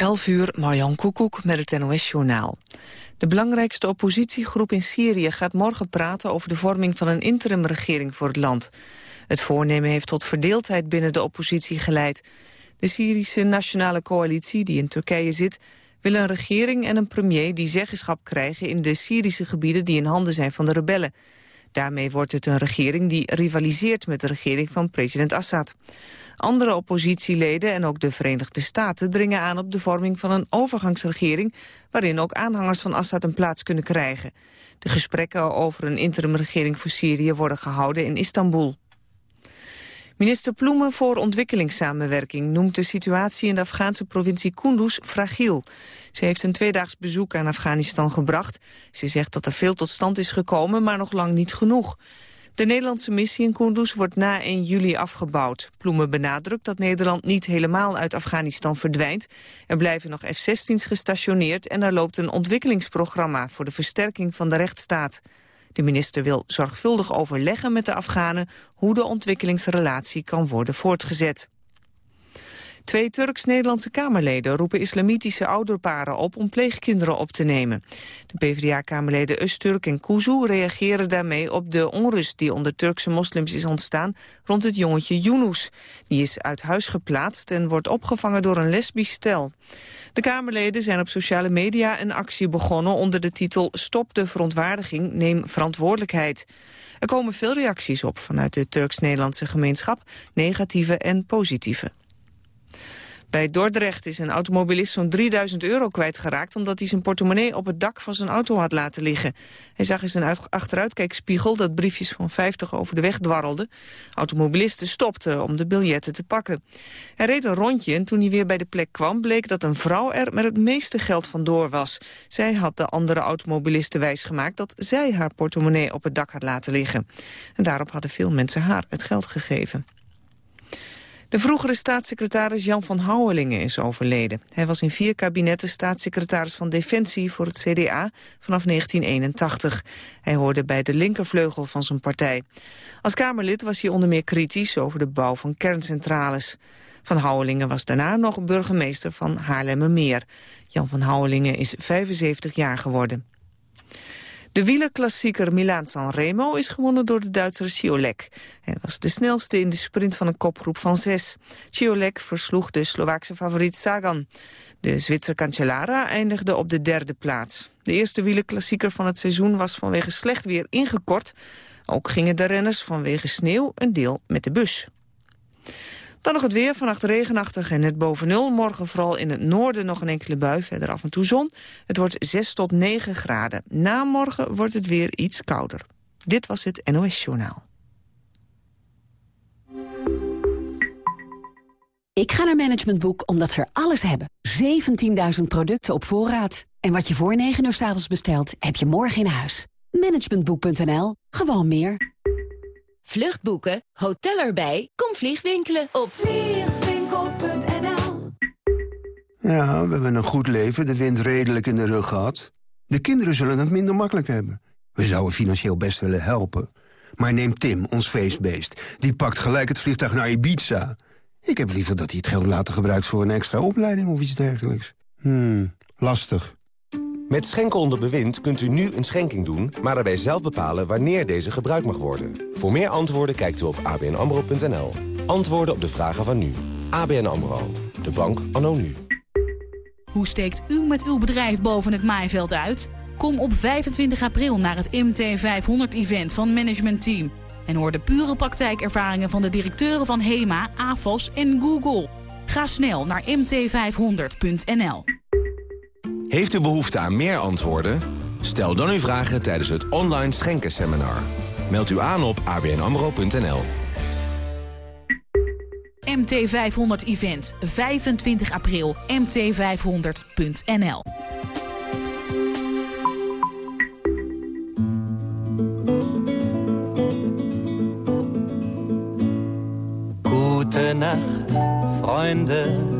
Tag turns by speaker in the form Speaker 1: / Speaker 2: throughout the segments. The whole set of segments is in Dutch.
Speaker 1: 11 uur, Marjan Koekoek met het NOS-journaal. De belangrijkste oppositiegroep in Syrië gaat morgen praten... over de vorming van een interimregering voor het land. Het voornemen heeft tot verdeeldheid binnen de oppositie geleid. De Syrische Nationale Coalitie, die in Turkije zit... wil een regering en een premier die zeggenschap krijgen... in de Syrische gebieden die in handen zijn van de rebellen. Daarmee wordt het een regering die rivaliseert met de regering van president Assad. Andere oppositieleden en ook de Verenigde Staten dringen aan op de vorming van een overgangsregering waarin ook aanhangers van Assad een plaats kunnen krijgen. De gesprekken over een interimregering voor Syrië worden gehouden in Istanbul. Minister Ploemen voor ontwikkelingssamenwerking noemt de situatie in de Afghaanse provincie Kunduz fragiel. Ze heeft een tweedaags bezoek aan Afghanistan gebracht. Ze zegt dat er veel tot stand is gekomen, maar nog lang niet genoeg. De Nederlandse missie in Kunduz wordt na 1 juli afgebouwd. Ploemen benadrukt dat Nederland niet helemaal uit Afghanistan verdwijnt. Er blijven nog F-16's gestationeerd en er loopt een ontwikkelingsprogramma voor de versterking van de rechtsstaat. De minister wil zorgvuldig overleggen met de Afghanen hoe de ontwikkelingsrelatie kan worden voortgezet. Twee Turks-Nederlandse Kamerleden roepen islamitische ouderparen op om pleegkinderen op te nemen. De PvdA-Kamerleden Öztürk en Kuzu reageren daarmee op de onrust die onder Turkse moslims is ontstaan rond het jongetje Yunus. Die is uit huis geplaatst en wordt opgevangen door een lesbisch stel. De Kamerleden zijn op sociale media een actie begonnen onder de titel Stop de verontwaardiging, neem verantwoordelijkheid. Er komen veel reacties op vanuit de Turks-Nederlandse gemeenschap, negatieve en positieve. Bij Dordrecht is een automobilist zo'n 3000 euro kwijtgeraakt... omdat hij zijn portemonnee op het dak van zijn auto had laten liggen. Hij zag in zijn achteruitkijkspiegel dat briefjes van 50 over de weg dwarrelden. Automobilisten stopten om de biljetten te pakken. Hij reed een rondje en toen hij weer bij de plek kwam... bleek dat een vrouw er met het meeste geld vandoor was. Zij had de andere automobilisten wijsgemaakt... dat zij haar portemonnee op het dak had laten liggen. En daarop hadden veel mensen haar het geld gegeven. De vroegere staatssecretaris Jan van Houwelingen is overleden. Hij was in vier kabinetten staatssecretaris van Defensie voor het CDA vanaf 1981. Hij hoorde bij de linkervleugel van zijn partij. Als Kamerlid was hij onder meer kritisch over de bouw van kerncentrales. Van Houwelingen was daarna nog burgemeester van Haarlemmermeer. Jan van Houwelingen is 75 jaar geworden. De wielerklassieker Milaan-San Remo is gewonnen door de Duitser Ciolek. Hij was de snelste in de sprint van een kopgroep van zes. Ciolek versloeg de Slovaakse favoriet Sagan. De Zwitser Cancellara eindigde op de derde plaats. De eerste wielerklassieker van het seizoen was vanwege slecht weer ingekort. Ook gingen de renners vanwege sneeuw een deel met de bus. Dan nog het weer, vannacht regenachtig en net boven nul. Morgen vooral in het noorden nog een enkele bui, verder af en toe zon. Het wordt 6 tot 9 graden. Na morgen wordt het weer iets kouder. Dit was het NOS Journaal.
Speaker 2: Ik ga naar Management Boek omdat ze er alles hebben. 17.000 producten op voorraad. En wat je voor 9 uur s avonds bestelt, heb je morgen in huis. Managementboek.nl. Gewoon meer.
Speaker 3: Vluchtboeken, hotel erbij, kom vliegwinkelen op vliegwinkel.nl
Speaker 4: Ja, we hebben een goed leven, de wind redelijk in de rug gehad. De kinderen zullen het minder makkelijk hebben. We zouden financieel best willen helpen. Maar neem Tim, ons feestbeest. Die pakt gelijk het vliegtuig naar Ibiza. Ik heb liever dat hij het geld later gebruikt voor een extra opleiding of iets dergelijks. Hmm, lastig.
Speaker 5: Met Schenken onder bewind kunt u nu een schenking doen... maar daarbij zelf bepalen wanneer deze gebruikt mag worden. Voor meer antwoorden kijkt u op abnamro.nl. Antwoorden op de vragen van nu. ABN AMRO. De bank anno nu.
Speaker 6: Hoe steekt u met uw bedrijf boven het maaiveld uit? Kom op 25 april naar het MT500-event van Management Team. En hoor de pure praktijkervaringen van de directeuren van HEMA, AFOS en Google. Ga snel naar mt500.nl.
Speaker 5: Heeft u behoefte aan meer antwoorden? Stel dan uw vragen tijdens het online schenkenseminar. Meld u aan op abnamro.nl.
Speaker 6: MT500 Event, 25 april, mt500.nl.
Speaker 7: Gute Nacht, Freunde.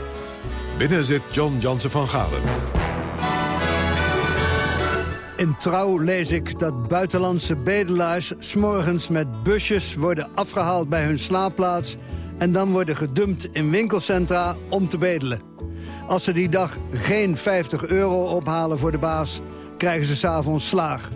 Speaker 8: Binnen zit John Jansen van Galen.
Speaker 9: In Trouw lees ik dat buitenlandse bedelaars... s'morgens met busjes worden afgehaald bij hun slaapplaats... en dan worden gedumpt in winkelcentra om te bedelen. Als ze die dag geen 50 euro ophalen voor de baas... krijgen ze s'avonds slaag.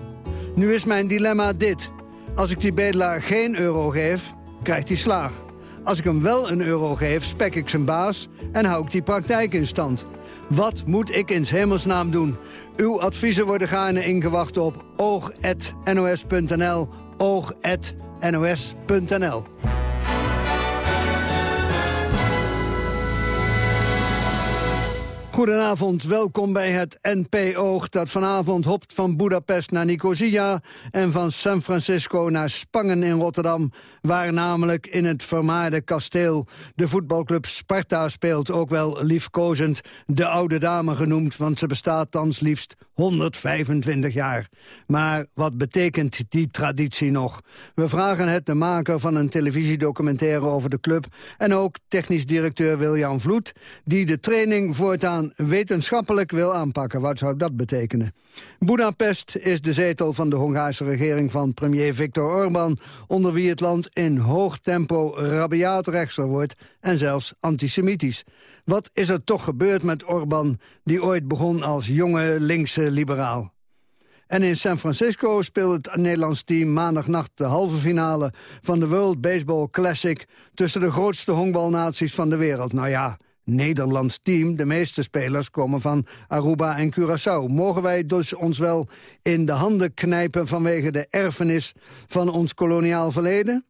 Speaker 9: Nu is mijn dilemma dit. Als ik die bedelaar geen euro geef, krijgt hij slaag. Als ik hem wel een euro geef, spek ik zijn baas... en hou ik die praktijk in stand. Wat moet ik in hemelsnaam doen? Uw adviezen worden gaarne ingewacht op oog.nos.nl. oog.nos.nl. Goedenavond, welkom bij het NPO dat vanavond hopt van Budapest naar Nicosia... en van San Francisco naar Spangen in Rotterdam... waar namelijk in het vermaarde kasteel de voetbalclub Sparta speelt... ook wel liefkozend de oude dame genoemd... want ze bestaat thans liefst 125 jaar. Maar wat betekent die traditie nog? We vragen het de maker van een televisiedocumentaire over de club... en ook technisch directeur Wiljan Vloed... die de training voortaan wetenschappelijk wil aanpakken. Wat zou dat betekenen? Budapest is de zetel van de Hongaarse regering van premier Viktor Orbán... onder wie het land in hoog tempo rabiaat rechtser wordt... en zelfs antisemitisch. Wat is er toch gebeurd met Orbán... die ooit begon als jonge linkse liberaal? En in San Francisco speelt het Nederlands team maandagnacht de halve finale van de World Baseball Classic tussen de grootste honkbalnaties van de wereld. Nou ja, Nederlands team. De meeste spelers komen van Aruba en Curaçao. Mogen wij dus ons wel in de handen knijpen vanwege de erfenis van ons koloniaal verleden?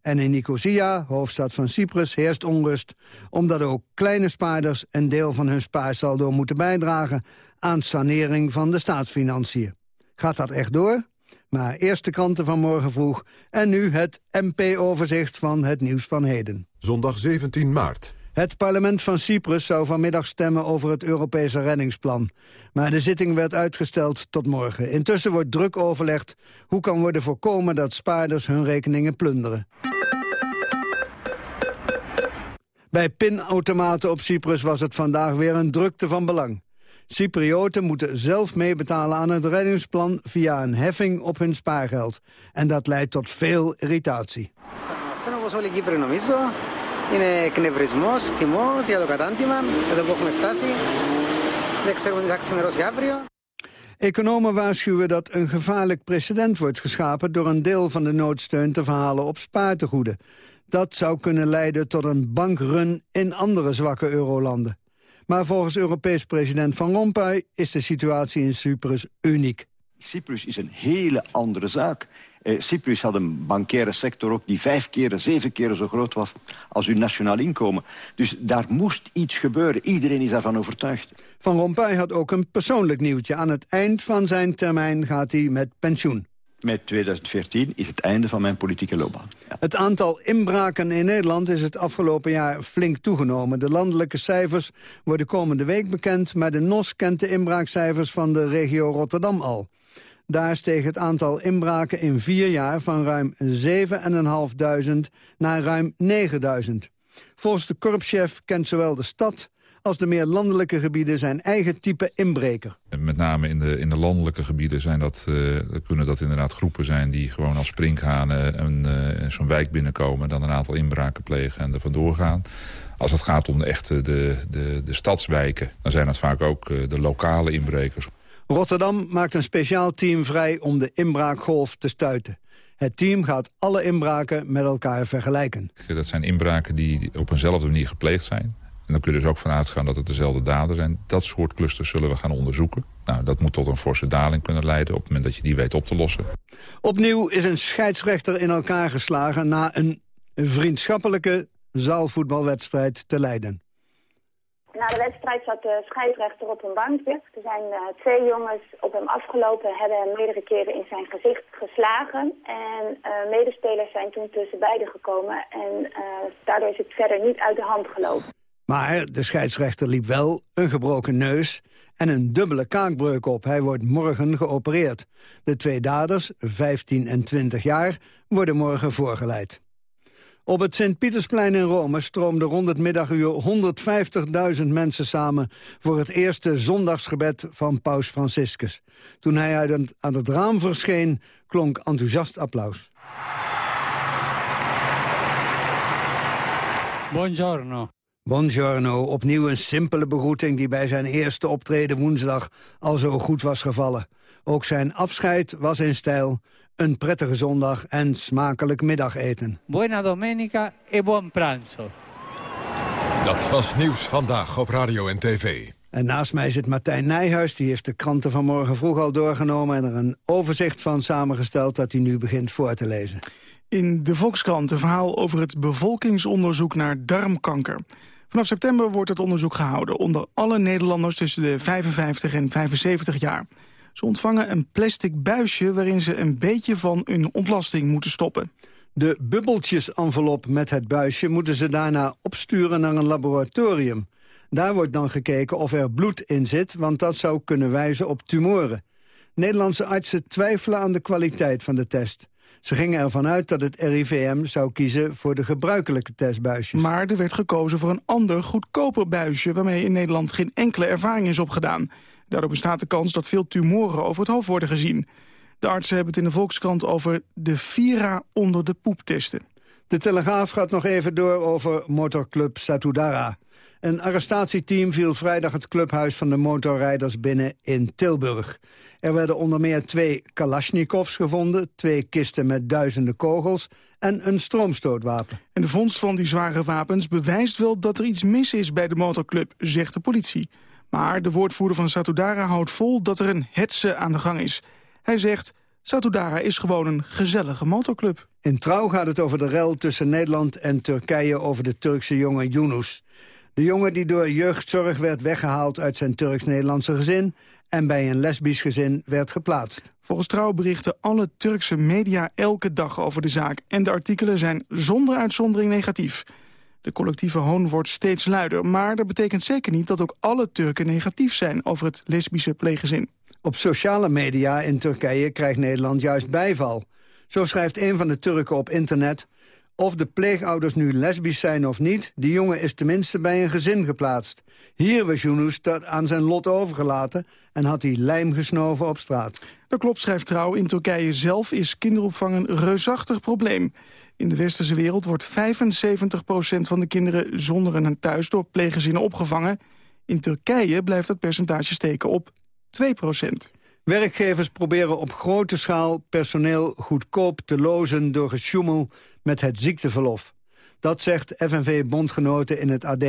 Speaker 9: En in Nicosia, hoofdstad van Cyprus, heerst onrust... omdat ook kleine spaarders een deel van hun spaarsaldo moeten bijdragen... aan sanering van de staatsfinanciën. Gaat dat echt door? Maar eerst de kranten van morgen vroeg... en nu het MP-overzicht van het nieuws van heden.
Speaker 8: Zondag 17 maart.
Speaker 9: Het parlement van Cyprus zou vanmiddag stemmen over het Europese reddingsplan. Maar de zitting werd uitgesteld tot morgen. Intussen wordt druk overlegd hoe kan worden voorkomen dat spaarders hun rekeningen plunderen. Bij pinautomaten op Cyprus was het vandaag weer een drukte van belang. Cyprioten moeten zelf meebetalen aan het reddingsplan via een heffing op hun spaargeld. En dat leidt tot veel irritatie. Είναι εκνευρισμός, θυμός για το κατάντημα, εδώ που έχουμε φτάσει. Δεν ξέρουμε τι θα ξημερώσει αύριο. Economen waarschuwen dat een gevaarlijk precedent wordt geschapen... door een deel van de noodsteun te verhalen op spaartegoeden. Dat zou kunnen leiden tot een bankrun in andere zwakke eurolanden. Maar volgens Europees president Van Rompuy is de situatie in Cyprus uniek.
Speaker 10: Cyprus is een hele andere zaak. Eh, Cyprus had een bankaire sector ook die vijf keer, zeven keer zo groot was als hun nationaal inkomen. Dus daar moest iets gebeuren. Iedereen is daarvan overtuigd.
Speaker 9: Van Rompuy had ook een persoonlijk nieuwtje. Aan het eind van zijn termijn gaat hij met pensioen.
Speaker 10: Met 2014 is het einde van mijn politieke loopbaan.
Speaker 9: Het aantal inbraken in Nederland is het afgelopen jaar flink toegenomen. De landelijke cijfers worden komende week bekend... maar de NOS kent de inbraakcijfers van de regio Rotterdam al. Daar steeg het aantal inbraken in vier jaar van ruim 7.500 naar ruim 9.000. Volgens de korpschef kent zowel de stad als de meer landelijke gebieden zijn eigen type inbreker.
Speaker 11: Met name in de, in de landelijke gebieden zijn dat, uh, kunnen dat inderdaad groepen zijn... die gewoon als sprinkhanen een, uh, zo'n wijk binnenkomen... en dan een aantal inbraken plegen en er vandoor gaan. Als het gaat om de echte de, de, de stadswijken... dan zijn dat vaak ook uh, de lokale inbrekers.
Speaker 9: Rotterdam maakt een speciaal team vrij om de inbraakgolf te stuiten. Het team gaat alle inbraken met elkaar vergelijken.
Speaker 11: Dat zijn inbraken die op eenzelfde manier gepleegd zijn. En dan kun je dus ook vanuit gaan dat het dezelfde daden zijn. Dat soort clusters zullen we gaan onderzoeken. Nou, dat moet tot een forse daling kunnen leiden op het moment dat je die weet op te lossen.
Speaker 9: Opnieuw is een scheidsrechter in elkaar geslagen na een vriendschappelijke zaalvoetbalwedstrijd te Leiden.
Speaker 12: Na de wedstrijd zat de scheidsrechter op een bankje. Er zijn uh, twee jongens op hem afgelopen, hebben hem meerdere keren in zijn gezicht geslagen. En uh, medespelers zijn toen tussen beiden gekomen en uh, daardoor is het verder niet uit de hand gelopen.
Speaker 9: Maar de scheidsrechter liep wel een gebroken neus en een dubbele kaakbreuk op. Hij wordt morgen geopereerd. De twee daders, 15 en 20 jaar, worden morgen voorgeleid. Op het Sint-Pietersplein in Rome stroomden rond het middaguur 150.000 mensen samen voor het eerste zondagsgebed van paus Franciscus. Toen hij uit aan het raam verscheen, klonk enthousiast applaus.
Speaker 13: Buongiorno.
Speaker 9: Buongiorno, opnieuw een simpele begroeting die bij zijn eerste optreden woensdag al zo goed was gevallen. Ook zijn afscheid was in stijl, een prettige zondag en smakelijk middageten.
Speaker 13: Buona domenica e buon pranzo.
Speaker 8: Dat was nieuws vandaag op radio en tv.
Speaker 9: En naast mij zit Martijn Nijhuis, die heeft de kranten van morgen vroeg al doorgenomen... en er een overzicht van samengesteld dat hij nu begint voor te lezen.
Speaker 14: In de Volkskrant een verhaal over het bevolkingsonderzoek naar darmkanker. Vanaf september wordt het onderzoek gehouden onder alle Nederlanders tussen de 55 en 75 jaar. Ze ontvangen een plastic buisje waarin ze een beetje van hun ontlasting moeten stoppen.
Speaker 9: De bubbeltjes-envelop met het buisje moeten ze daarna opsturen naar een laboratorium. Daar wordt dan gekeken of er bloed in zit, want dat zou kunnen wijzen op tumoren. Nederlandse artsen twijfelen aan de kwaliteit van de test. Ze gingen ervan uit dat het RIVM zou kiezen voor de gebruikelijke testbuisjes.
Speaker 14: Maar er werd gekozen voor een ander, goedkoper buisje... waarmee in Nederland geen enkele ervaring is opgedaan. Daardoor bestaat de kans dat veel tumoren over het hoofd worden gezien. De artsen hebben het in de Volkskrant over de Vira onder de poep testen.
Speaker 9: De Telegraaf gaat nog even door over motorclub Satudara. Een arrestatieteam viel vrijdag het clubhuis van de motorrijders binnen in Tilburg. Er werden onder meer twee Kalashnikovs gevonden, twee kisten met duizenden kogels en een stroomstootwapen.
Speaker 14: En de vondst van die zware wapens bewijst wel dat er iets mis is bij de motorclub, zegt de politie. Maar de woordvoerder van Satudara houdt vol dat er een hetze aan de gang is. Hij zegt, Satudara is gewoon een gezellige motorclub.
Speaker 9: In Trouw gaat het over de rel tussen Nederland en Turkije over de Turkse jongen Yunus. De jongen die door jeugdzorg werd weggehaald uit zijn Turks-Nederlandse gezin... en bij een lesbisch gezin werd geplaatst.
Speaker 14: Volgens Trouw berichten alle Turkse media elke dag over de zaak... en de artikelen zijn zonder uitzondering negatief. De collectieve hoon wordt steeds luider, maar dat betekent zeker niet... dat ook alle Turken negatief zijn over het lesbische pleeggezin.
Speaker 9: Op sociale media in Turkije krijgt Nederland juist bijval. Zo schrijft een van de Turken op internet... Of de pleegouders nu lesbisch zijn of niet... die jongen is tenminste bij een gezin geplaatst. Hier was Yunus aan zijn lot overgelaten... en had hij lijm gesnoven op straat.
Speaker 14: Dat klopt, schrijft Trouw. In Turkije zelf is kinderopvang een reusachtig probleem. In de westerse wereld wordt 75% van de kinderen... zonder een thuis door pleeggezinnen opgevangen. In Turkije blijft dat percentage steken op 2
Speaker 9: Werkgevers proberen op grote schaal personeel goedkoop te lozen door gesjoemel met het ziekteverlof. Dat zegt FNV-bondgenoten in het AD.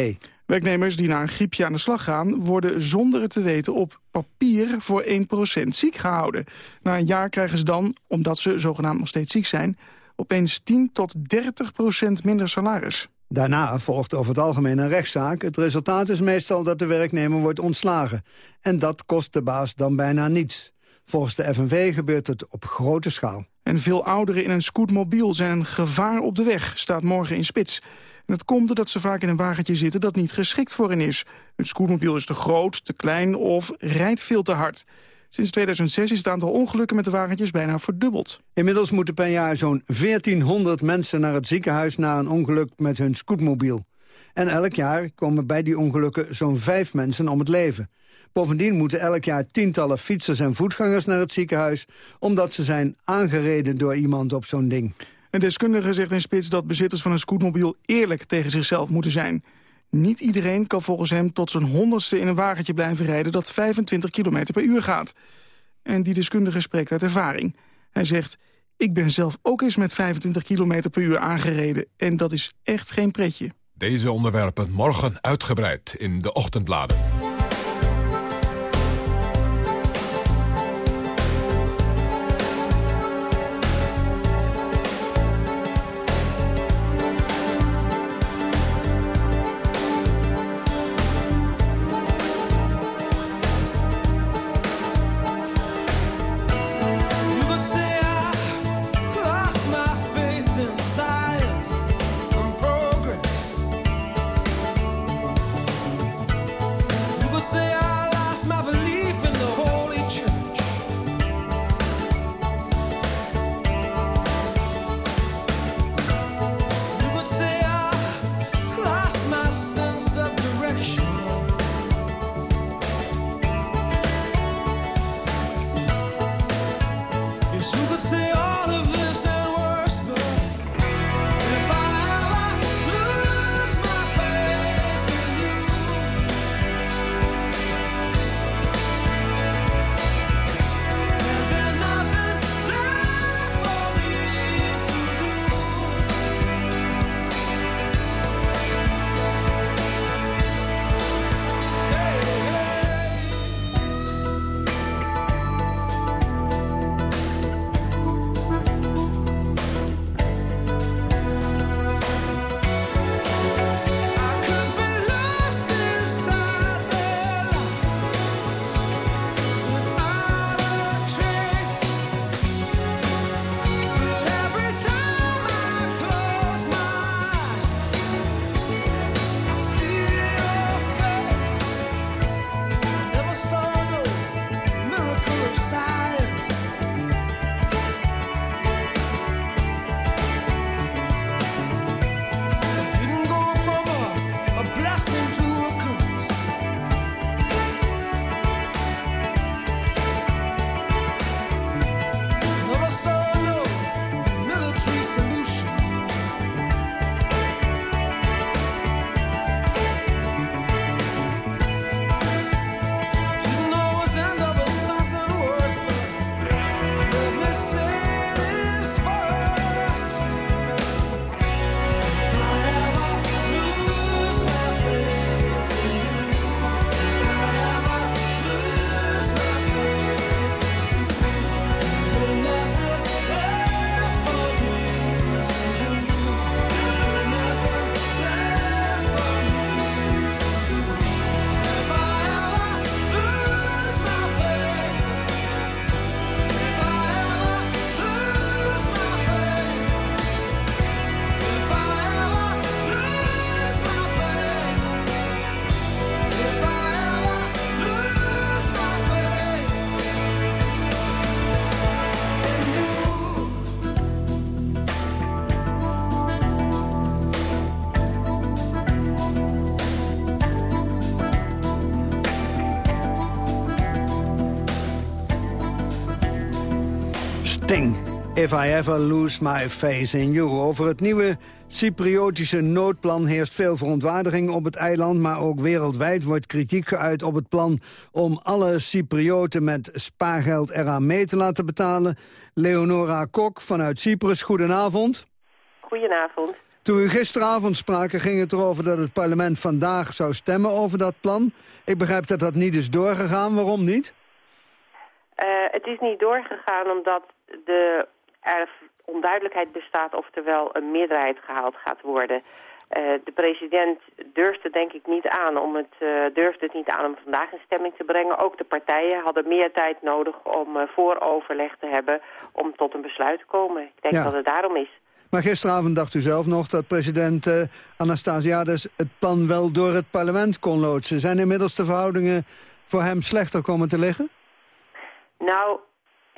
Speaker 14: Werknemers die na een griepje aan de slag gaan... worden zonder het te weten op papier voor 1% ziek gehouden. Na een jaar krijgen ze dan, omdat ze zogenaamd nog steeds ziek zijn... opeens 10 tot 30% minder salaris.
Speaker 9: Daarna volgt over het algemeen een rechtszaak. Het resultaat is meestal dat de werknemer wordt ontslagen. En dat kost de baas dan bijna niets. Volgens de FNV gebeurt het op grote schaal.
Speaker 14: En veel ouderen in een scootmobiel zijn een gevaar op de weg, staat morgen in spits. En dat komt doordat ze vaak in een wagentje zitten dat niet geschikt voor hen is. Een scootmobiel is te groot, te klein of rijdt veel te hard. Sinds 2006 is het aantal ongelukken met de wagentjes bijna verdubbeld.
Speaker 9: Inmiddels moeten per jaar zo'n 1400 mensen naar het ziekenhuis... na een ongeluk met hun scootmobiel. En elk jaar komen bij die ongelukken zo'n vijf mensen om het leven. Bovendien moeten elk jaar tientallen fietsers en voetgangers naar het ziekenhuis... omdat ze zijn aangereden door iemand op zo'n ding.
Speaker 14: Een deskundige zegt in Spits dat bezitters van een scootmobiel eerlijk tegen zichzelf moeten zijn. Niet iedereen kan volgens hem tot zijn honderdste in een wagentje blijven rijden dat 25 km per uur gaat. En die deskundige spreekt uit ervaring. Hij zegt, ik ben zelf ook eens met 25 km per uur aangereden en dat is echt geen pretje.
Speaker 8: Deze onderwerpen morgen uitgebreid in de ochtendbladen.
Speaker 15: If I ever lose my faith in you.
Speaker 9: Over het nieuwe Cypriotische noodplan heerst veel verontwaardiging op het eiland... maar ook wereldwijd wordt kritiek geuit op het plan... om alle Cyprioten met spaargeld eraan mee te laten betalen. Leonora Kok vanuit Cyprus, goedenavond.
Speaker 16: Goedenavond.
Speaker 9: Toen we gisteravond spraken ging het erover dat het parlement vandaag zou stemmen over dat plan. Ik begrijp dat dat niet is doorgegaan. Waarom niet?
Speaker 16: Eh, het is niet doorgegaan omdat de, er onduidelijkheid bestaat of er wel een meerderheid gehaald gaat worden. Eh, de president durfde denk ik niet aan om het, eh, durfde het niet aan om vandaag in stemming te brengen. Ook de partijen hadden meer tijd nodig om eh, vooroverleg te hebben om tot een besluit te komen. Ik denk
Speaker 9: Ja.
Speaker 16: dat het daarom is.
Speaker 9: Maar gisteravond dacht u zelf nog dat president Anastasiades het plan wel door het parlement kon loodsen. Zijn inmiddels de verhoudingen voor hem slechter komen te liggen?
Speaker 16: Nou,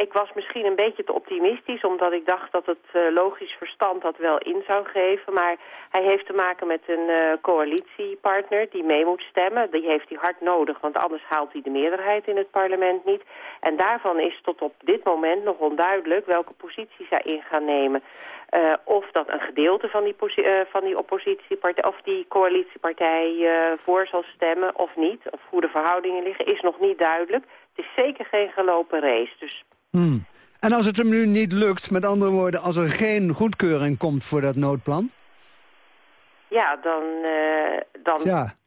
Speaker 16: ik was misschien een beetje te optimistisch... omdat ik dacht dat het eh, logisch verstand dat wel in zou geven. Maar hij heeft te maken met een eh, coalitiepartner die mee moet stemmen. Die heeft hij hard nodig, want anders haalt hij de meerderheid in het parlement niet. En daarvan is tot op dit moment nog onduidelijk welke positie zij in gaan nemen. Eh, of dat een gedeelte van die, eh, van die oppositiepartij of die coalitiepartij voor zal stemmen of niet. Of hoe de verhoudingen liggen, is nog niet duidelijk. Het is zeker geen gelopen race. Dus
Speaker 9: Hmm. En als het hem nu niet lukt, met andere woorden... als er geen goedkeuring komt voor dat noodplan?
Speaker 16: ja, dan, eh, dan,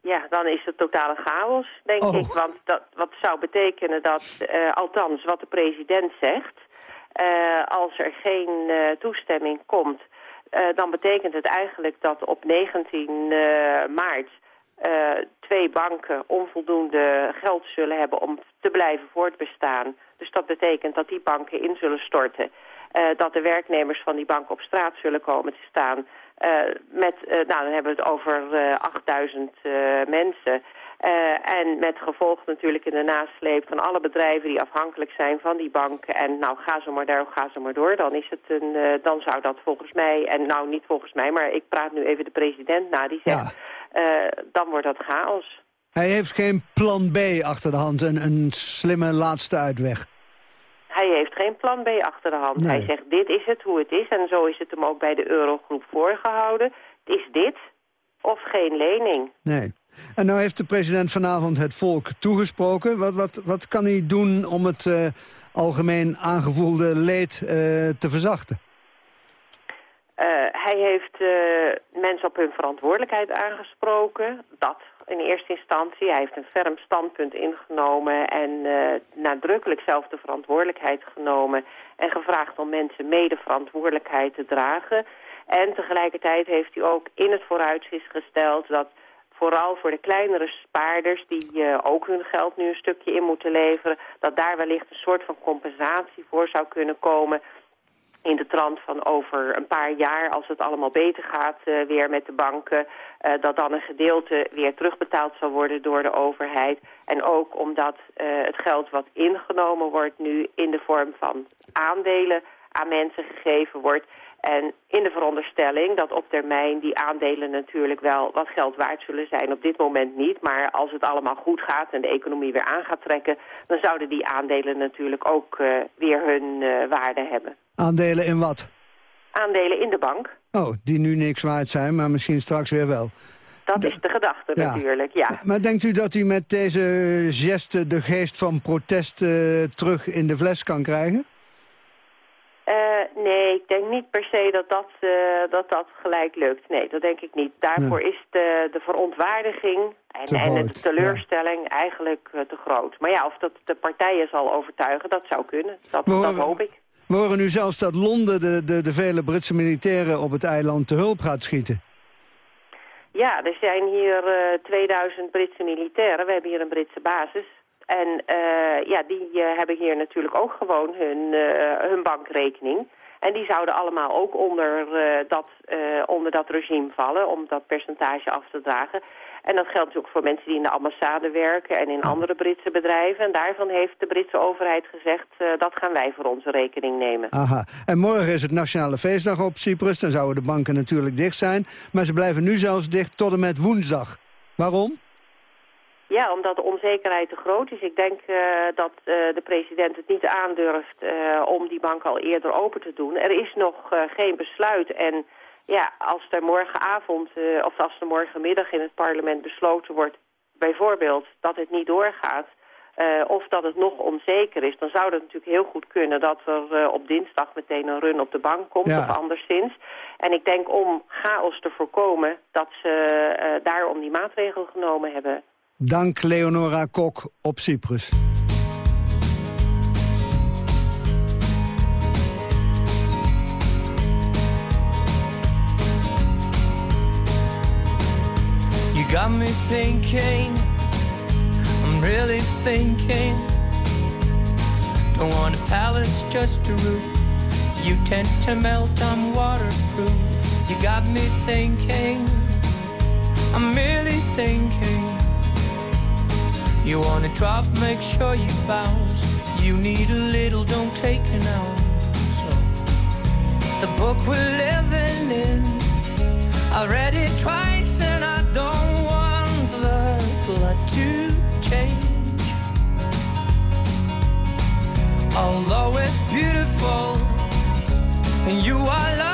Speaker 16: ja, dan is het totale chaos, denk
Speaker 9: Oh.
Speaker 16: ik. Want dat, wat zou betekenen dat, eh, althans wat de president zegt... eh, als er geen toestemming komt... dan betekent het eigenlijk dat op 19 eh, maart... twee banken onvoldoende geld zullen hebben om te blijven voortbestaan. Dus dat betekent dat die banken in zullen storten. Eh, dat de werknemers van die bank op straat zullen komen te staan. Eh, met, eh, nou, dan hebben we het over eh, 8000 eh, mensen. En met gevolg natuurlijk in de nasleep van alle bedrijven die afhankelijk zijn van die banken. En nou, ga zo maar door, ga zo maar door. Dan, is het een, dan zou dat volgens mij, en nou niet volgens mij, maar ik praat nu even de president na, die zegt, dan wordt dat chaos.
Speaker 9: Hij heeft geen plan B achter de hand, een, een slimme laatste uitweg.
Speaker 16: Hij heeft geen plan B achter de hand.
Speaker 9: Nee.
Speaker 16: Hij zegt, dit is het, hoe het is. En zo is het hem ook bij de Eurogroep voorgehouden. Het is dit of geen lening.
Speaker 9: Nee. En nou heeft de president vanavond het volk toegesproken. Wat, wat, wat kan hij doen om het eh, algemeen aangevoelde leed eh, te verzachten?
Speaker 16: Eh, hij heeft mensen op hun verantwoordelijkheid aangesproken. Dat in eerste instantie. Hij heeft een ferm standpunt ingenomen en eh, nadrukkelijk zelf de verantwoordelijkheid genomen. En gevraagd om mensen mede verantwoordelijkheid te dragen. En tegelijkertijd heeft hij ook in het vooruitzicht gesteld dat vooral voor de kleinere spaarders die eh, ook hun geld nu een stukje in moeten leveren, dat daar wellicht een soort van compensatie voor zou kunnen komen in de trant van over een paar jaar, als het allemaal beter gaat eh, weer met de banken, eh, dat dan een gedeelte weer terugbetaald zal worden door de overheid. En ook omdat eh, het geld wat ingenomen wordt nu in de vorm van aandelen aan mensen gegeven wordt. En in de veronderstelling dat op termijn die aandelen natuurlijk wel wat geld waard zullen zijn. Op dit moment niet, maar als het allemaal goed gaat en de economie weer aan gaat trekken... dan zouden die aandelen natuurlijk ook eh, weer hun eh, waarde hebben.
Speaker 9: Aandelen in wat?
Speaker 16: Aandelen in de bank,
Speaker 9: Oh, die nu niks waard zijn, maar misschien straks weer wel.
Speaker 16: dat is de gedachte
Speaker 9: Ja.
Speaker 16: natuurlijk, ja.
Speaker 9: Maar denkt u dat u met deze geste de geest van protest eh, terug in de fles kan krijgen?
Speaker 16: Eh, nee, ik denk niet per se dat dat, eh, dat dat gelijk lukt. Nee, dat denk ik niet. Daarvoor is de, de verontwaardiging en, en de teleurstelling eigenlijk eh, te groot. Maar ja, of dat de partijen zal overtuigen, dat zou kunnen. Dat, hoop ik.
Speaker 9: We horen nu zelfs dat Londen de, de, de vele Britse militairen op het eiland te hulp gaat schieten.
Speaker 16: Ja, er zijn hier eh 2000 Britse militairen. We hebben hier een Britse basis. En eh, ja, die eh, hebben hier natuurlijk ook gewoon hun, eh, hun bankrekening. En die zouden allemaal ook onder, dat, onder dat regime vallen om dat percentage af te dragen. En dat geldt natuurlijk voor mensen die in de ambassade werken en in andere Britse bedrijven. En daarvan heeft de Britse overheid gezegd, dat gaan wij voor onze rekening nemen.
Speaker 9: Aha. En morgen is het Nationale Feestdag op Cyprus. Dan zouden de banken natuurlijk dicht zijn. Maar ze blijven nu zelfs dicht tot en met woensdag. Waarom?
Speaker 16: Ja, omdat de onzekerheid te groot is. Ik denk eh, dat eh, de president het niet aandurft eh, om die bank al eerder open te doen. Er is nog geen besluit. En ja, als er morgenavond of als er morgenmiddag in het parlement besloten wordt... bijvoorbeeld dat het niet doorgaat of dat het nog onzeker is... dan zou het natuurlijk heel goed kunnen dat er op dinsdag meteen een run op de bank komt
Speaker 9: Ja.
Speaker 16: of anderszins. En ik denk om chaos te voorkomen dat ze daarom die maatregel genomen hebben...
Speaker 9: Dank Leonora Kok op Cyprus.
Speaker 15: You got me thinking, I'm really thinking. Don't want a palace, just a roof. You tend to melt, I'm waterproof. You got me thinking, I'm really thinking. You wanna drop, make sure you bounce. You need a little, don't take an hour. So, the book we're living in. I read it twice and I don't want the plot to change. Although it's beautiful and you are lovely,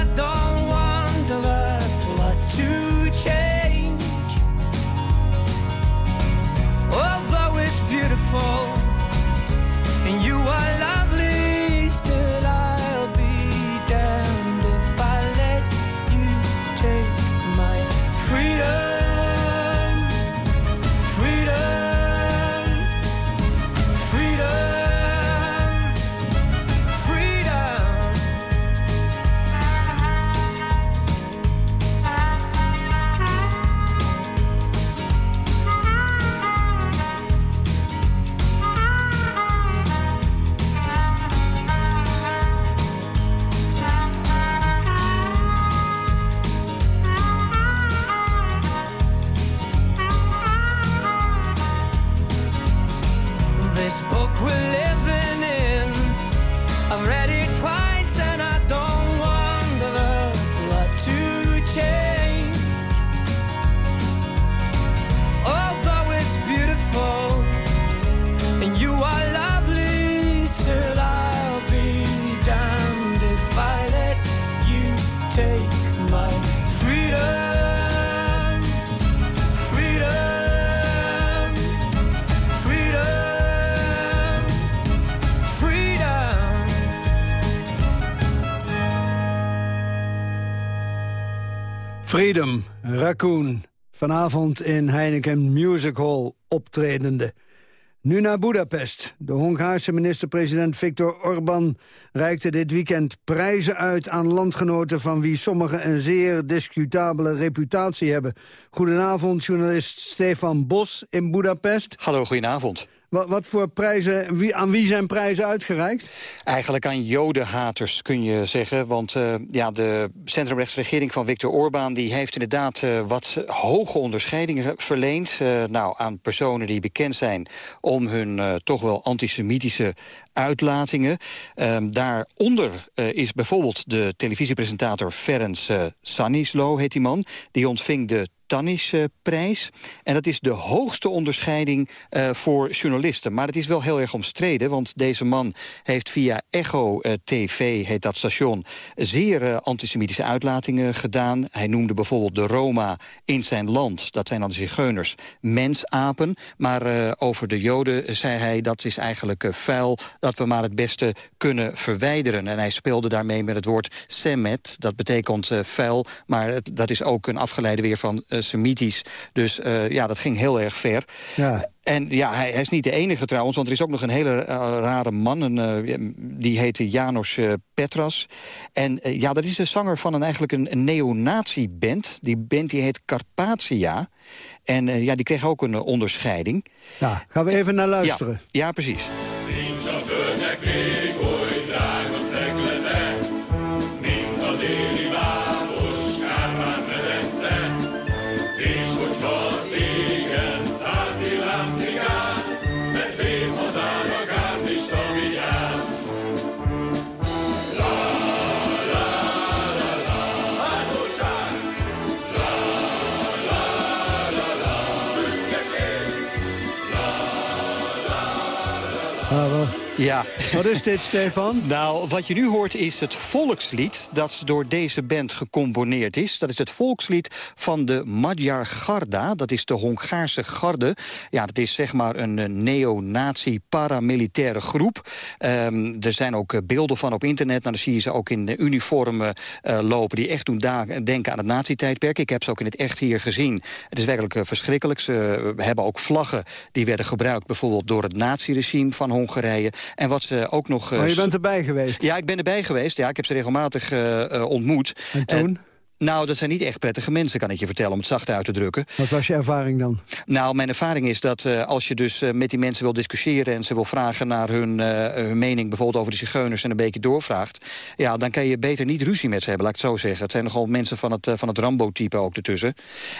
Speaker 15: fall Freedom,
Speaker 9: Raccoon. Vanavond in Heineken Music Hall optredende. Nu naar Budapest. De Hongaarse minister-president Viktor Orbán reikte dit weekend prijzen uit aan landgenoten van wie sommigen een zeer discutabele reputatie hebben. Goedenavond, journalist Stefan Bos in Budapest.
Speaker 17: Hallo, goedenavond.
Speaker 9: Wat, wat voor prijzen, wie, aan wie zijn prijzen uitgereikt?
Speaker 17: Eigenlijk aan jodenhaters kun je zeggen. Want uh, ja, de centrumrechtsregering van Viktor Orbán... die heeft inderdaad uh, wat hoge onderscheidingen verleend... Uh, nou, aan personen die bekend zijn om hun toch wel antisemitische uitlatingen. Um, daaronder is bijvoorbeeld de televisiepresentator Ferenc Sanislo, heet die man. Die ontving de Tannis-prijs. En dat is de hoogste onderscheiding uh, voor journalisten. Maar het is wel heel erg omstreden, want deze man heeft via Echo uh, TV, heet dat station, zeer uh, antisemitische uitlatingen gedaan. Hij noemde bijvoorbeeld de Roma in zijn land, dat zijn dan de zigeuners, mensapen. Maar over de Joden zei hij, dat is eigenlijk vuil, dat we maar het beste kunnen verwijderen. En hij speelde daarmee met het woord semet, dat betekent vuil, maar dat is ook een afgeleide weer van semitisch. Dus uh, ja, dat ging heel erg ver.
Speaker 9: Ja.
Speaker 17: En ja, hij, hij, is niet de enige trouwens, want er is ook nog een hele uh, rare man. Een, uh, die heette Janos Petras. En ja, dat is de zanger van een, eigenlijk een, een neonazi-band. Die band die heet Carpatia. En ja, die kreeg ook een onderscheiding.
Speaker 9: Ja, gaan we even naar luisteren.
Speaker 17: Ja, ja precies.
Speaker 9: Wat is dit, Stefan?
Speaker 17: nou, wat je nu hoort is het volkslied dat door deze band gecomponeerd is. Dat is het volkslied van de Magyar Garda. Dat is de Hongaarse garde. Ja, dat is zeg maar een neo-nazi paramilitaire groep. Um, er zijn ook beelden van op internet. Nou, dan zie je ze ook in uniformen uh, lopen die echt doen denken aan het nazi-tijdperk. Ik heb ze ook in het echt hier gezien. Het is werkelijk verschrikkelijk. Ze hebben ook vlaggen die werden gebruikt bijvoorbeeld door het nazi-regime van Hongarije. En wat ze ook nog...
Speaker 9: Maar je bent erbij geweest?
Speaker 17: Ja, ik ben erbij geweest. Ja, ik heb ze regelmatig uh, uh, ontmoet.
Speaker 9: En toen?
Speaker 17: Nou, dat zijn niet echt prettige mensen, kan ik je vertellen, om het zacht uit te drukken.
Speaker 9: Wat was je ervaring dan?
Speaker 17: Nou, mijn ervaring is dat uh, als je dus uh, met die mensen wil discussiëren... en ze wil vragen naar hun, uh, hun mening, bijvoorbeeld over de zigeuners... en een beetje doorvraagt, ja, dan kan je beter niet ruzie met ze hebben, laat ik het zo zeggen. Het zijn nogal mensen van het, van het Rambo-type ook ertussen.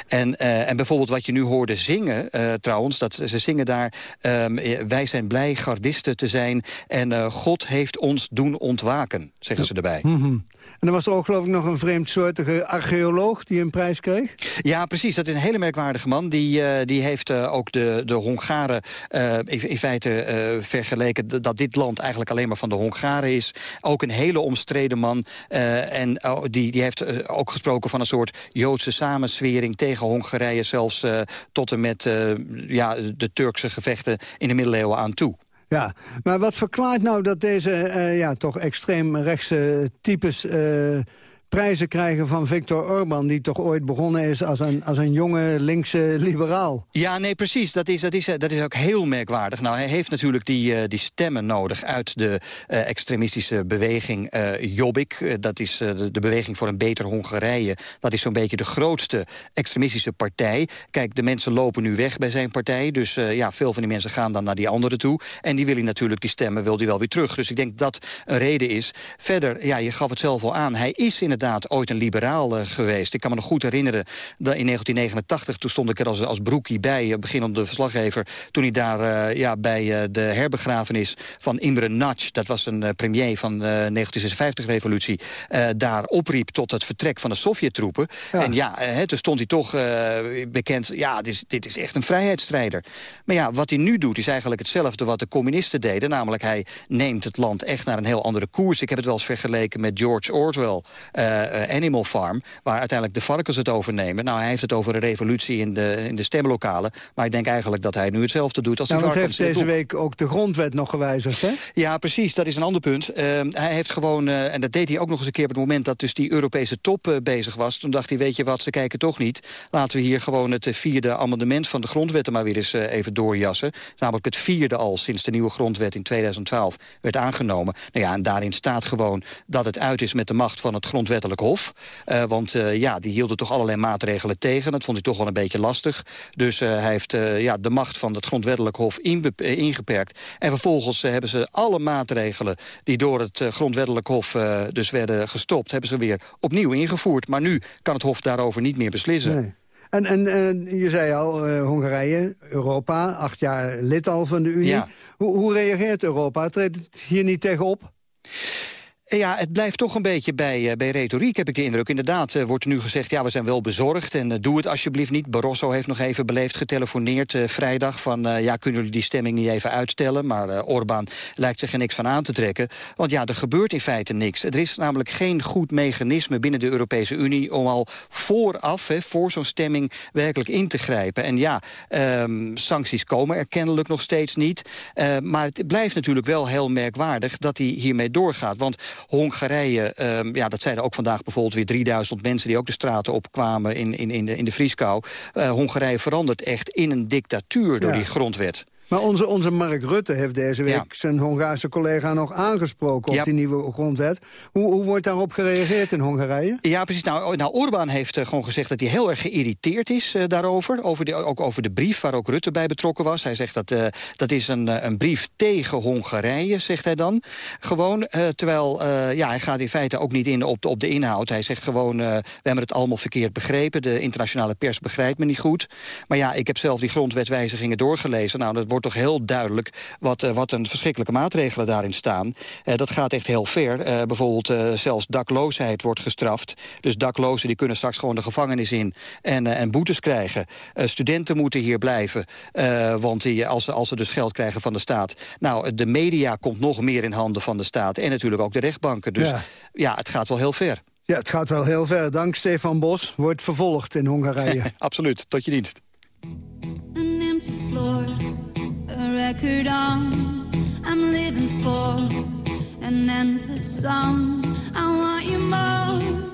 Speaker 17: En, en bijvoorbeeld wat je nu hoorde zingen, trouwens, dat ze zingen daar... Um, wij zijn blij gardisten te zijn en God heeft ons doen ontwaken, zeggen ze erbij.
Speaker 9: Mm -hmm. En dan was er ook geloof ik nog een vreemdsoortige archeoloog die een prijs kreeg?
Speaker 17: Ja, precies. Dat is een hele merkwaardige man. Die, uh, die heeft uh, ook de, de Hongaren uh, in, in, feite vergeleken... dat dit land eigenlijk alleen maar van de Hongaren is. Ook een hele omstreden man. en die, die heeft ook gesproken van een soort Joodse samenswering... tegen Hongarije, zelfs tot en met ja, de Turkse gevechten in de middeleeuwen aan toe.
Speaker 9: Ja, maar wat verklaart nou dat deze uh, ja, toch extreem rechtse types... Uh, prijzen krijgen van Viktor Orban... die toch ooit begonnen is als een, als een jonge linkse liberaal.
Speaker 17: Ja, nee, precies. Dat is, dat is, dat is ook heel merkwaardig. Nou, hij heeft natuurlijk die, uh, die stemmen nodig uit de uh, extremistische beweging uh, Jobbik. dat is de, de beweging voor een beter Hongarije. Dat is zo'n beetje de grootste extremistische partij. Kijk, de mensen lopen nu weg bij zijn partij. Dus ja, veel van die mensen gaan dan naar die andere toe. En die willen natuurlijk die stemmen wil die wel weer terug. Dus ik denk dat een reden is. Verder, ja, je gaf het zelf al aan. Hij is in het inderdaad ooit een liberaal eh, geweest. Ik kan me nog goed herinneren dat in 1989... toen stond ik er als, als broekie bij, beginnende verslaggever... toen hij daar ja, bij de herbegrafenis van Imre Natsch... dat was een premier van de 1956-revolutie... daar opriep tot het vertrek van de Sovjet-troepen. En ja, toen stond hij toch bekend... ja, dit is, dit is echt een vrijheidsstrijder. Maar ja, wat hij nu doet is eigenlijk hetzelfde wat de communisten deden. Namelijk hij neemt het land echt naar een heel andere koers. Ik heb het wel eens vergeleken met George Orwell, uh, Animal Farm... waar uiteindelijk de varkens het overnemen. Nou, hij heeft het over een revolutie in de, in de stemlokalen. Maar ik denk eigenlijk dat hij nu hetzelfde doet als
Speaker 9: nou,
Speaker 17: de varkens.
Speaker 9: heeft deze week ook de grondwet nog gewijzigd, hè?
Speaker 17: Ja, precies. Dat is een ander punt. Uh, hij heeft gewoon, en dat deed hij ook nog eens een keer... op het moment dat dus die Europese top bezig was. Toen dacht hij, weet je wat, ze kijken toch niet. Laten we hier gewoon het vierde amendement van de grondwet... maar weer eens even doorjassen. Namelijk het vierde al sinds de nieuwe grondwet in 2012 werd aangenomen. Nou ja, en daarin staat gewoon dat het uit is met de macht van het grondwettelijk hof. Uh, want uh, ja, die hielden toch allerlei maatregelen tegen. Dat vond hij toch wel een beetje lastig. Dus uh, hij heeft ja, de macht van het grondwettelijk hof ingeperkt. En vervolgens hebben ze alle maatregelen die door het grondwettelijk hof dus werden gestopt... hebben ze weer opnieuw ingevoerd. Maar nu kan het hof daarover niet meer beslissen.
Speaker 9: Nee. En, en, en je zei al, uh, Hongarije, Europa, acht jaar lid al van de Unie.
Speaker 17: Ja.
Speaker 9: Hoe, hoe reageert Europa? Treedt het hier niet tegenop?
Speaker 17: Ja, het blijft toch een beetje bij, uh, bij retoriek, heb ik de indruk. Inderdaad, uh, wordt nu gezegd, ja, we zijn wel bezorgd... en uh, doe het alsjeblieft niet. Barroso heeft nog even beleefd getelefoneerd vrijdag... van, ja, kunnen jullie die stemming niet even uitstellen? Maar Orbán lijkt zich er niks van aan te trekken. Want ja, er gebeurt in feite niks. Er is namelijk geen goed mechanisme binnen de Europese Unie... om al vooraf, hè, voor zo'n stemming, werkelijk in te grijpen. En ja, um, sancties komen er kennelijk nog steeds niet. maar het blijft natuurlijk wel heel merkwaardig dat hij hiermee doorgaat. Want Hongarije, um, ja, dat zeiden ook vandaag bijvoorbeeld weer 3000 mensen... die ook de straten opkwamen in, in, in, de, in de vrieskou. Uh, Hongarije verandert echt in een dictatuur door
Speaker 9: Ja.
Speaker 17: die grondwet.
Speaker 9: Maar onze, onze Mark Rutte heeft deze week zijn Hongaarse collega nog aangesproken op
Speaker 17: Ja.
Speaker 9: die nieuwe grondwet. Hoe, hoe wordt daarop gereageerd in Hongarije?
Speaker 17: Ja, precies. Nou, nou Orbán heeft eh, gewoon gezegd dat hij heel erg geïrriteerd is eh, daarover. Over de, ook over de brief waar ook Rutte bij betrokken was. Hij zegt dat eh, dat is een, een brief tegen Hongarije, zegt hij dan. Gewoon, terwijl ja, hij gaat in feite ook niet in op de, op de inhoud. Hij zegt gewoon, we hebben het allemaal verkeerd begrepen. De internationale pers begrijpt me niet goed. Maar ja, ik heb zelf die grondwetwijzigingen doorgelezen. Nou, dat wordt toch heel duidelijk wat, eh, wat een verschrikkelijke maatregelen daarin staan. Eh, dat gaat echt heel ver. Eh, bijvoorbeeld zelfs dakloosheid wordt gestraft. Dus daklozen die kunnen straks gewoon de gevangenis in en, en boetes krijgen. Studenten moeten hier blijven, want die, als, ze, als ze dus geld krijgen van de staat. Nou, de media komt nog meer in handen van de staat. En natuurlijk ook de rechtbanken. Dus
Speaker 9: Ja.
Speaker 17: ja, het gaat wel heel ver.
Speaker 9: Ja, het gaat wel heel ver. Dank Stefan Bos. Wordt vervolgd in Hongarije.
Speaker 17: Absoluut, tot je dienst.
Speaker 18: Record on. I'm living for an endless song. I want you more.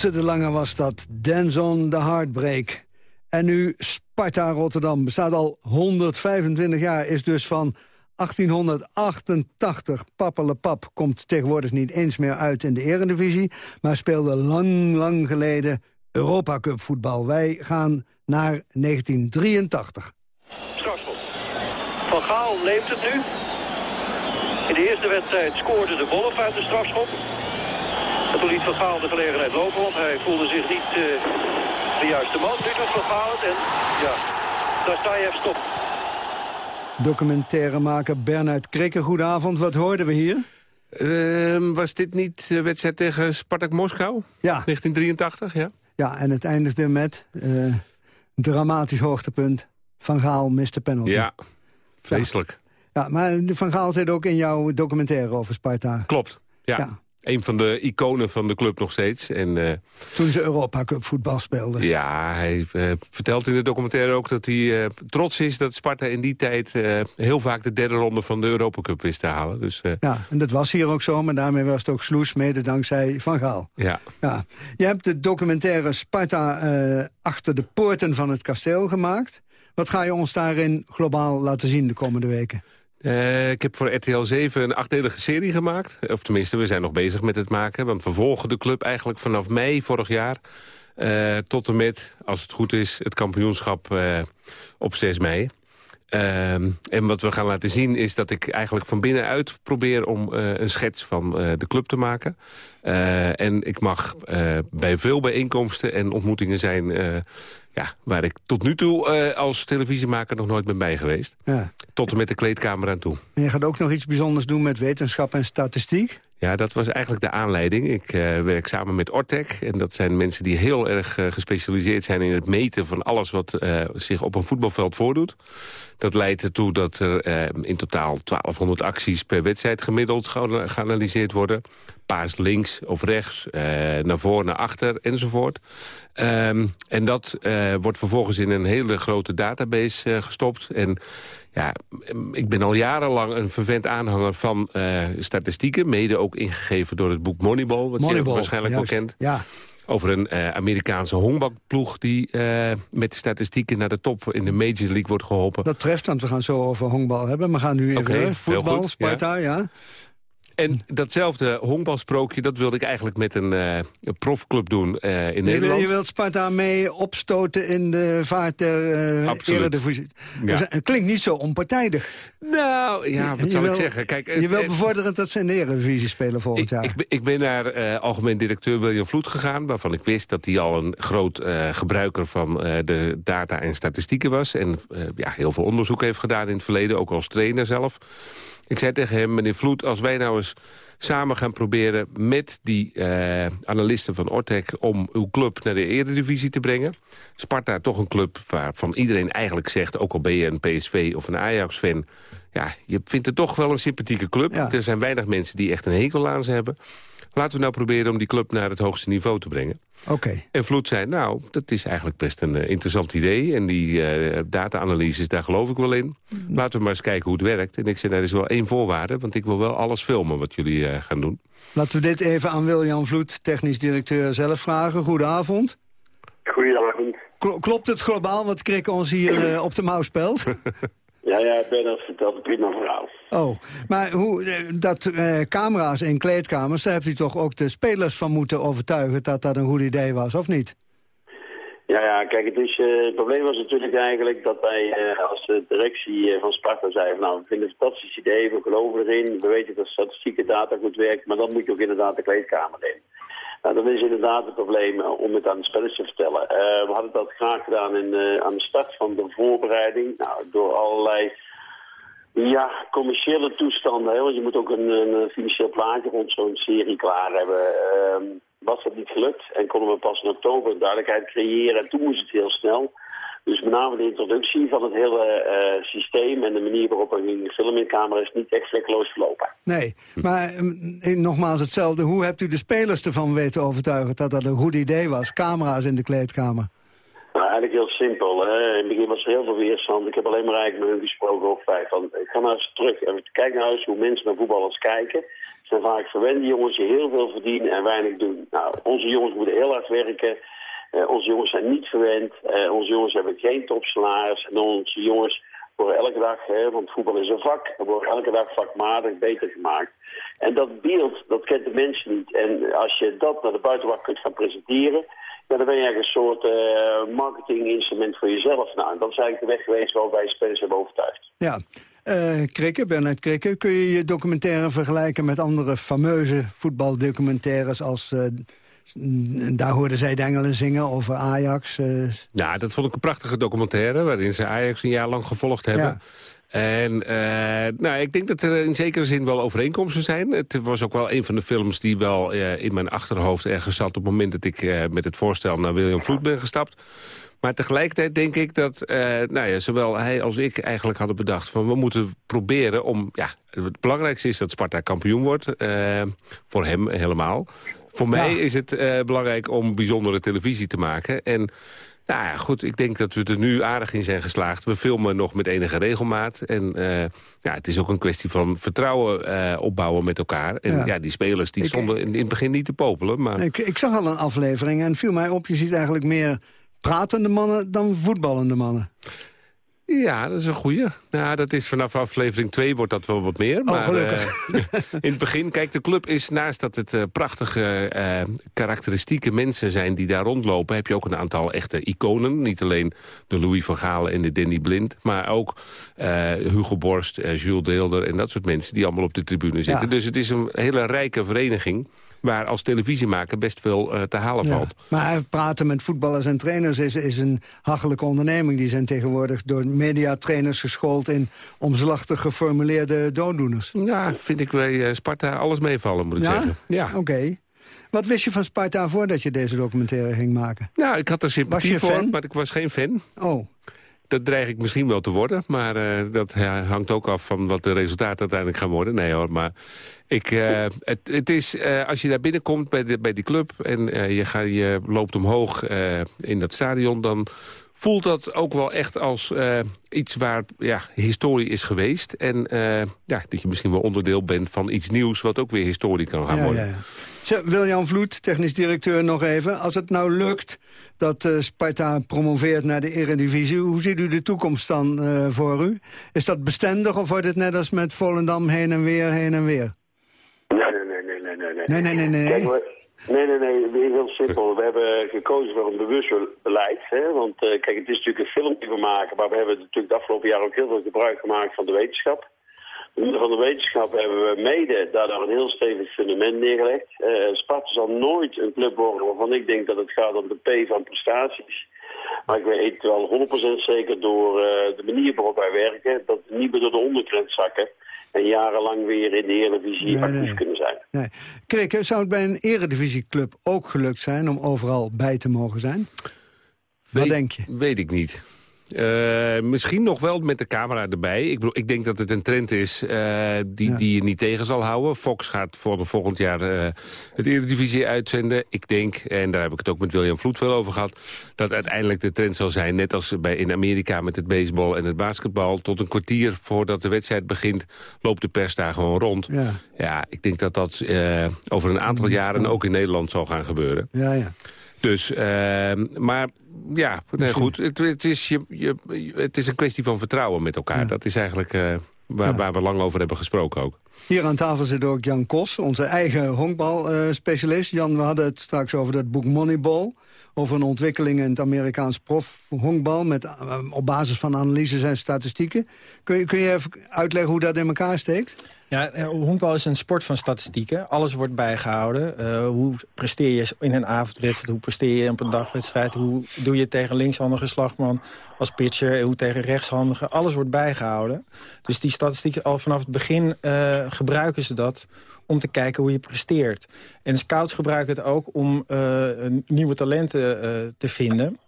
Speaker 9: De Lange was dat. Dance on the Heartbreak. En nu Sparta Rotterdam. Bestaat al 125 jaar. Is dus van 1888. Pap komt tegenwoordig niet eens meer uit in de eredivisie. Maar speelde lang, lang geleden Europa Cup voetbal. Wij gaan naar 1983.
Speaker 19: Strafschop. Van Gaal neemt het nu. In de eerste wedstrijd scoorde de Wolf uit de strafschop. En toen liet Van Gaal de gelegenheid lopen, want hij voelde zich niet uh, de juiste man. Nu doet Van Gaal het en ja, daar sta je even stop.
Speaker 9: Documentairemaker Bernard Krikke, goedenavond. Wat hoorden we hier?
Speaker 20: Uh, was dit niet de wedstrijd tegen Spartak Moskou?
Speaker 9: Ja.
Speaker 20: 1983, ja.
Speaker 9: Ja, en het eindigde met uh, dramatisch hoogtepunt. Van Gaal miste penalty.
Speaker 20: Ja, vreselijk.
Speaker 9: Ja, ja maar Van Gaal zit ook in jouw documentaire over Sparta.
Speaker 20: Klopt, ja. ja een van de iconen van de club nog steeds. En, uh,
Speaker 9: Toen ze Europa Cup voetbal speelden.
Speaker 20: Ja, hij uh, vertelt in de documentaire ook dat hij uh, trots is... dat Sparta in die tijd heel vaak de derde ronde van de Europa Cup wist te halen. Dus,
Speaker 9: ja, en dat was hier ook zo, maar daarmee was het ook sloes... mede dankzij Van Gaal.
Speaker 20: Ja.
Speaker 9: ja. Je hebt de documentaire Sparta achter de poorten van het kasteel gemaakt. Wat ga je ons daarin globaal laten zien de komende weken?
Speaker 20: Uh, ik heb voor RTL 7 een achtdelige serie gemaakt. Of tenminste, we zijn nog bezig met het maken. Want we volgen de club eigenlijk vanaf mei vorig jaar... Uh, tot en met, als het goed is, het kampioenschap uh, op 6 mei. En wat we gaan laten zien is dat ik eigenlijk van binnenuit probeer... om een schets van de club te maken. en ik mag bij veel bijeenkomsten en ontmoetingen zijn ja, waar ik tot nu toe als televisiemaker nog nooit ben bij geweest. Ja. Tot en met de kleedkamer aan toe.
Speaker 9: En je gaat ook nog iets bijzonders doen met wetenschap en statistiek?
Speaker 20: Ja, dat was eigenlijk de aanleiding. Ik uh, werk samen met Ortec. En dat zijn mensen die heel erg uh, gespecialiseerd zijn in het meten van alles wat uh, zich op een voetbalveld voordoet. Dat leidt ertoe dat er in totaal 1200 acties per wedstrijd gemiddeld geanalyseerd worden. Paas links of rechts, naar voor, naar achter enzovoort. Um, en dat wordt vervolgens in een hele grote database gestopt. En ja, ik ben al jarenlang een vervent aanhanger van uh, statistieken. Mede ook ingegeven door het boek Moneyball. Wat Moneyball, je waarschijnlijk
Speaker 9: juist.
Speaker 20: wel kent.
Speaker 9: Ja.
Speaker 20: Over een uh, Amerikaanse honkbalploeg die uh, met statistieken naar de top in de Major League wordt geholpen.
Speaker 9: Dat treft, want we gaan zo over honkbal hebben. We gaan nu even
Speaker 20: okay,
Speaker 9: voetbal, Sparta, ja. ja.
Speaker 20: En datzelfde honkbalsprookje, dat wilde ik eigenlijk met een, uh, een profclub doen uh, in
Speaker 9: je
Speaker 20: Nederland.
Speaker 9: Wil, je wilt Sparta mee opstoten in de vaart der uh, Eredivisie. Ja. Dus, het klinkt niet zo onpartijdig.
Speaker 20: Nou, ja, wat je zal
Speaker 9: wil,
Speaker 20: ik zeggen? Kijk,
Speaker 9: je wilt bevorderen dat ze in de Eredivisie spelen volgend
Speaker 20: ik,
Speaker 9: jaar.
Speaker 20: Ik, ik ben naar algemeen directeur William Vloed gegaan... waarvan ik wist dat hij al een groot gebruiker van de data en statistieken was. En ja, heel veel onderzoek heeft gedaan in het verleden, ook als trainer zelf. Ik zei tegen hem, meneer Vloed, als wij nou eens samen gaan proberen met die uh, analisten van Ortec... om uw club naar de eredivisie te brengen. Sparta, toch een club waarvan iedereen eigenlijk zegt... ook al ben je een PSV of een Ajax-fan... ja, je vindt het toch wel een sympathieke club. Ja. Er zijn weinig mensen die echt een hekel aan ze hebben. Laten we nou proberen om die club naar het hoogste niveau te brengen.
Speaker 9: Oké. Okay.
Speaker 20: En Vloed zei, nou, dat is eigenlijk best een uh, interessant idee. En die uh, data-analyses, daar geloof ik wel in. Mm. Laten we maar eens kijken hoe het werkt. En ik zei, daar is wel één voorwaarde, want ik wil wel alles filmen wat jullie uh, gaan doen.
Speaker 9: Laten we dit even aan Wiljan Vloed, technisch directeur, zelf vragen. Goedenavond.
Speaker 21: Goedenavond.
Speaker 9: Klopt het globaal wat Krik ons hier op de mouw spelt?
Speaker 21: Ja, ja, Bernard vertelt een prima verhaal.
Speaker 9: Oh, maar hoe, dat uh, camera's in kleedkamers, daar hebt u toch ook de spelers van moeten overtuigen dat dat een goed idee was, of niet?
Speaker 21: Ja, ja, kijk, het, is, uh, het probleem was natuurlijk eigenlijk dat wij uh, als directie van Sparta zeiden... nou, we vinden het een fantastisch idee, we geloven erin, we weten dat statistieke data goed werkt... maar dan moet je ook inderdaad de kleedkamer in. Nou, dat is inderdaad het probleem om het aan de spelers te vertellen. We hadden dat graag gedaan in, aan de start van de voorbereiding. Nou, door allerlei ja, commerciële toestanden. Hè, want je moet ook een, een financieel plaatje rond zo'n serie klaar hebben. Uh, was dat niet gelukt en konden we pas in oktober duidelijkheid creëren. En toen moest het heel snel. Dus met name de introductie van het hele uh, systeem en de manier waarop er ging filmen in camera is niet echt vlekkeloos verlopen.
Speaker 9: Nee, maar um, nogmaals hetzelfde. Hoe hebt u de spelers ervan weten overtuigen dat dat een goed idee was? Camera's in de kleedkamer.
Speaker 21: Nou, Eigenlijk heel simpel. Hè. In het begin was er heel veel weerstand. Ik heb alleen maar eigenlijk met hun gesproken over vijf. Van, ga maar eens terug. En kijk nou eens hoe mensen naar voetballers kijken. Ze zijn vaak verwende jongens die heel veel verdienen en weinig doen. Nou, onze jongens moeten heel hard werken. Eh, onze jongens zijn niet verwend. Eh, onze jongens hebben geen topsalaris. En onze jongens worden elke dag, hè, want voetbal is een vak, worden elke dag vakmatig beter gemaakt. En dat beeld, dat kent de mensen niet. En als je dat naar de buitenwacht kunt gaan presenteren, ja, dan ben je eigenlijk een soort uh, marketinginstrument voor jezelf. Nou, dat is eigenlijk de weg geweest waar wij spelers hebben overtuigd.
Speaker 9: Ja, uh, Krikke, Bernard Krikke, kun je je documentaire vergelijken met andere fameuze voetbaldocumentaires als... Uh, daar hoorden zij Dengelen zingen over Ajax. Uh...
Speaker 20: Ja, dat vond ik een prachtige documentaire... waarin ze Ajax een jaar lang gevolgd hebben. Ja. En uh, nou, ik denk dat er in zekere zin wel overeenkomsten zijn. Het was ook wel een van de films die wel uh, in mijn achterhoofd ergens zat... op het moment dat ik uh, met het voorstel naar William Vloed ben gestapt. Maar tegelijkertijd denk ik dat nou ja, zowel hij als ik eigenlijk hadden bedacht... van we moeten proberen om... Ja, het belangrijkste is dat Sparta kampioen wordt. voor hem helemaal. Voor mij ja. is het belangrijk om bijzondere televisie te maken. En nou ja, goed, ik denk dat we er nu aardig in zijn geslaagd. We filmen nog met enige regelmaat. En uh, ja, het is ook een kwestie van vertrouwen uh, opbouwen met elkaar. En ja, ja die spelers die ik, stonden in, in, het begin niet te popelen. Maar...
Speaker 9: Ik, ik zag al een aflevering en viel mij op... je ziet eigenlijk meer pratende mannen dan voetballende mannen.
Speaker 20: Ja, dat is een goeie. Nou, dat is vanaf aflevering 2 wordt dat wel wat meer.
Speaker 9: Oh,
Speaker 20: maar,
Speaker 9: gelukkig.
Speaker 20: Uh, in het begin, kijk, de club is naast dat het uh, prachtige, uh, karakteristieke mensen zijn die daar rondlopen... heb je ook een aantal echte iconen. Niet alleen de Louis van Gaal en de Danny Blind... maar ook Hugo Borst, Jules Deelder en dat soort mensen... die allemaal op de tribune zitten. Ja. Dus het is een hele rijke vereniging waar als televisiemaker best veel uh, te halen
Speaker 9: ja,
Speaker 20: valt.
Speaker 9: Maar praten met voetballers en trainers is, is een hachelijke onderneming. Die zijn tegenwoordig door mediatrainers geschoold in omslachtig geformuleerde dooddoeners.
Speaker 20: Ja, vind ik bij uh, Sparta alles meevallen, moet ik
Speaker 9: ja?
Speaker 20: zeggen.
Speaker 9: Ja, oké. Okay. Wat wist je van Sparta voordat je deze documentaire ging maken?
Speaker 20: Nou, ik had er sympathie voor, fan? maar ik was geen fan.
Speaker 9: Oh.
Speaker 20: Dat dreig ik misschien wel te worden, maar uh, dat hangt ook af van wat de resultaten uiteindelijk gaan worden. Nee hoor, maar ik, uh, het, het is, uh, als je daar binnenkomt bij, de, bij die club en je, ga, je loopt omhoog in dat stadion, dan voelt dat ook wel echt als iets waar ja, historie is geweest. En ja, dat je misschien wel onderdeel bent van iets nieuws... wat ook weer historie kan gaan worden.
Speaker 9: Ja, ja. Wiljan Vloed, technisch directeur, nog even. Als het nou lukt dat uh, Sparta promoveert naar de eredivisie... hoe ziet u de toekomst dan voor u? Is dat bestendig of wordt het net als met Volendam heen en weer, heen en weer?
Speaker 21: Nee, nee, nee, nee, nee. Nee,
Speaker 9: nee, nee. nee, nee.
Speaker 21: Kijk, Nee, nee, nee, heel simpel. We hebben gekozen voor een bewust beleid. Hè? Want uh, kijk, het is natuurlijk een film die we maken, maar we hebben natuurlijk het afgelopen jaar ook heel veel gebruik gemaakt van de wetenschap. Van de wetenschap hebben we mede daardoor een heel stevig fundament neergelegd. Uh, Sparta zal nooit een club worden waarvan ik denk dat het gaat om de P van prestaties. Maar ik weet wel 100% zeker door uh, de manier waarop wij werken, dat we niet meer door de ondergrens zakken en jarenlang weer in de Eredivisie nee, actief
Speaker 9: nee.
Speaker 21: kunnen zijn.
Speaker 9: Nee. Krik, zou het bij een Eredivisieclub ook gelukt zijn om overal bij te mogen zijn?
Speaker 20: Weet,
Speaker 9: Wat denk je?
Speaker 20: Weet ik niet. Uh, misschien nog wel met de camera erbij. Ik, bedoel, ik denk dat het een trend is uh, die, ja. die je niet tegen zal houden. Fox gaat voor de volgend jaar uh, het Eredivisie uitzenden. Ik denk, en daar heb ik het ook met William Vloed veel over gehad... dat uiteindelijk de trend zal zijn, net als bij in Amerika met het baseball en het basketbal... tot een kwartier voordat de wedstrijd begint, loopt de pers daar gewoon rond.
Speaker 9: Ja,
Speaker 20: ja ik denk dat dat over een aantal jaren ook in Nederland zal gaan gebeuren.
Speaker 9: Ja, ja.
Speaker 20: Dus, uh, maar ja, nee, goed. Het, het, is je, je, het is een kwestie van vertrouwen met elkaar. Ja. Dat is eigenlijk uh, waar, ja. waar, we lang over hebben gesproken ook.
Speaker 9: Hier aan tafel zit ook Jan Kos, onze eigen honkbalspecialist. Uh, Jan, we hadden het straks over dat boek Moneyball. Over een ontwikkeling in het Amerikaans profhonkbal... Met, uh, op basis van analyses en statistieken. Kun je, kun je even uitleggen hoe dat in elkaar steekt?
Speaker 22: Ja, honkbal is een sport van statistieken. Alles wordt bijgehouden. Uh, hoe presteer je in een avondwedstrijd? Hoe presteer je op een dagwedstrijd? Hoe doe je tegen linkshandige slagman als pitcher? Hoe tegen rechtshandige? Alles wordt bijgehouden. Dus die statistieken, al vanaf het begin gebruiken ze dat om te kijken hoe je presteert. En scouts gebruiken het ook om uh, nieuwe talenten te vinden...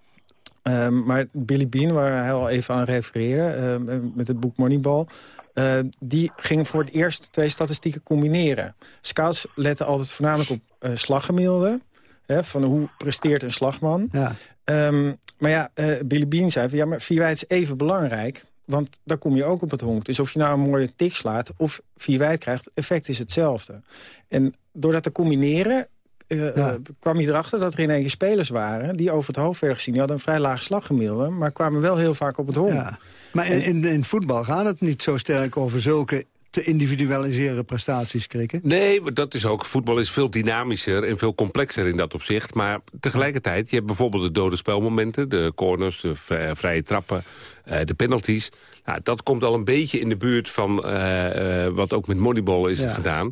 Speaker 22: Um, maar Billy Bean, waar hij al even aan refereerde... met het boek Moneyball... Uh, die gingen voor het eerst twee statistieken combineren. Scouts letten altijd voornamelijk op uh, slaggemiddelde. Hè, van hoe presteert een slagman.
Speaker 9: Ja.
Speaker 22: Ehm, maar ja, eh, Billy Bean zei van ja, maar vier wijd is even belangrijk. Want daar kom je ook op het honk. Dus of je nou een mooie tik slaat of vier wijd krijgt, effect is hetzelfde. En door dat te combineren eh,
Speaker 9: Ja.
Speaker 22: eh, kwam je erachter dat er in één keer spelers waren... die over het hoofd werden gezien. Die hadden een vrij laag slaggemiddelde, maar kwamen wel heel vaak op het honk.
Speaker 9: Ja. Maar in, in, in voetbal gaat het niet zo sterk over zulke te individualiseren prestaties, krikken.
Speaker 20: Nee, maar dat is ook. Voetbal is veel dynamischer en veel complexer in dat opzicht. Maar tegelijkertijd, je hebt bijvoorbeeld de dode spelmomenten... de corners, de vrije, vrije trappen, eh, de penalties. Nou, dat komt al een beetje in de buurt van eh, eh, wat ook met Moneyball is
Speaker 9: Ja.
Speaker 20: gedaan.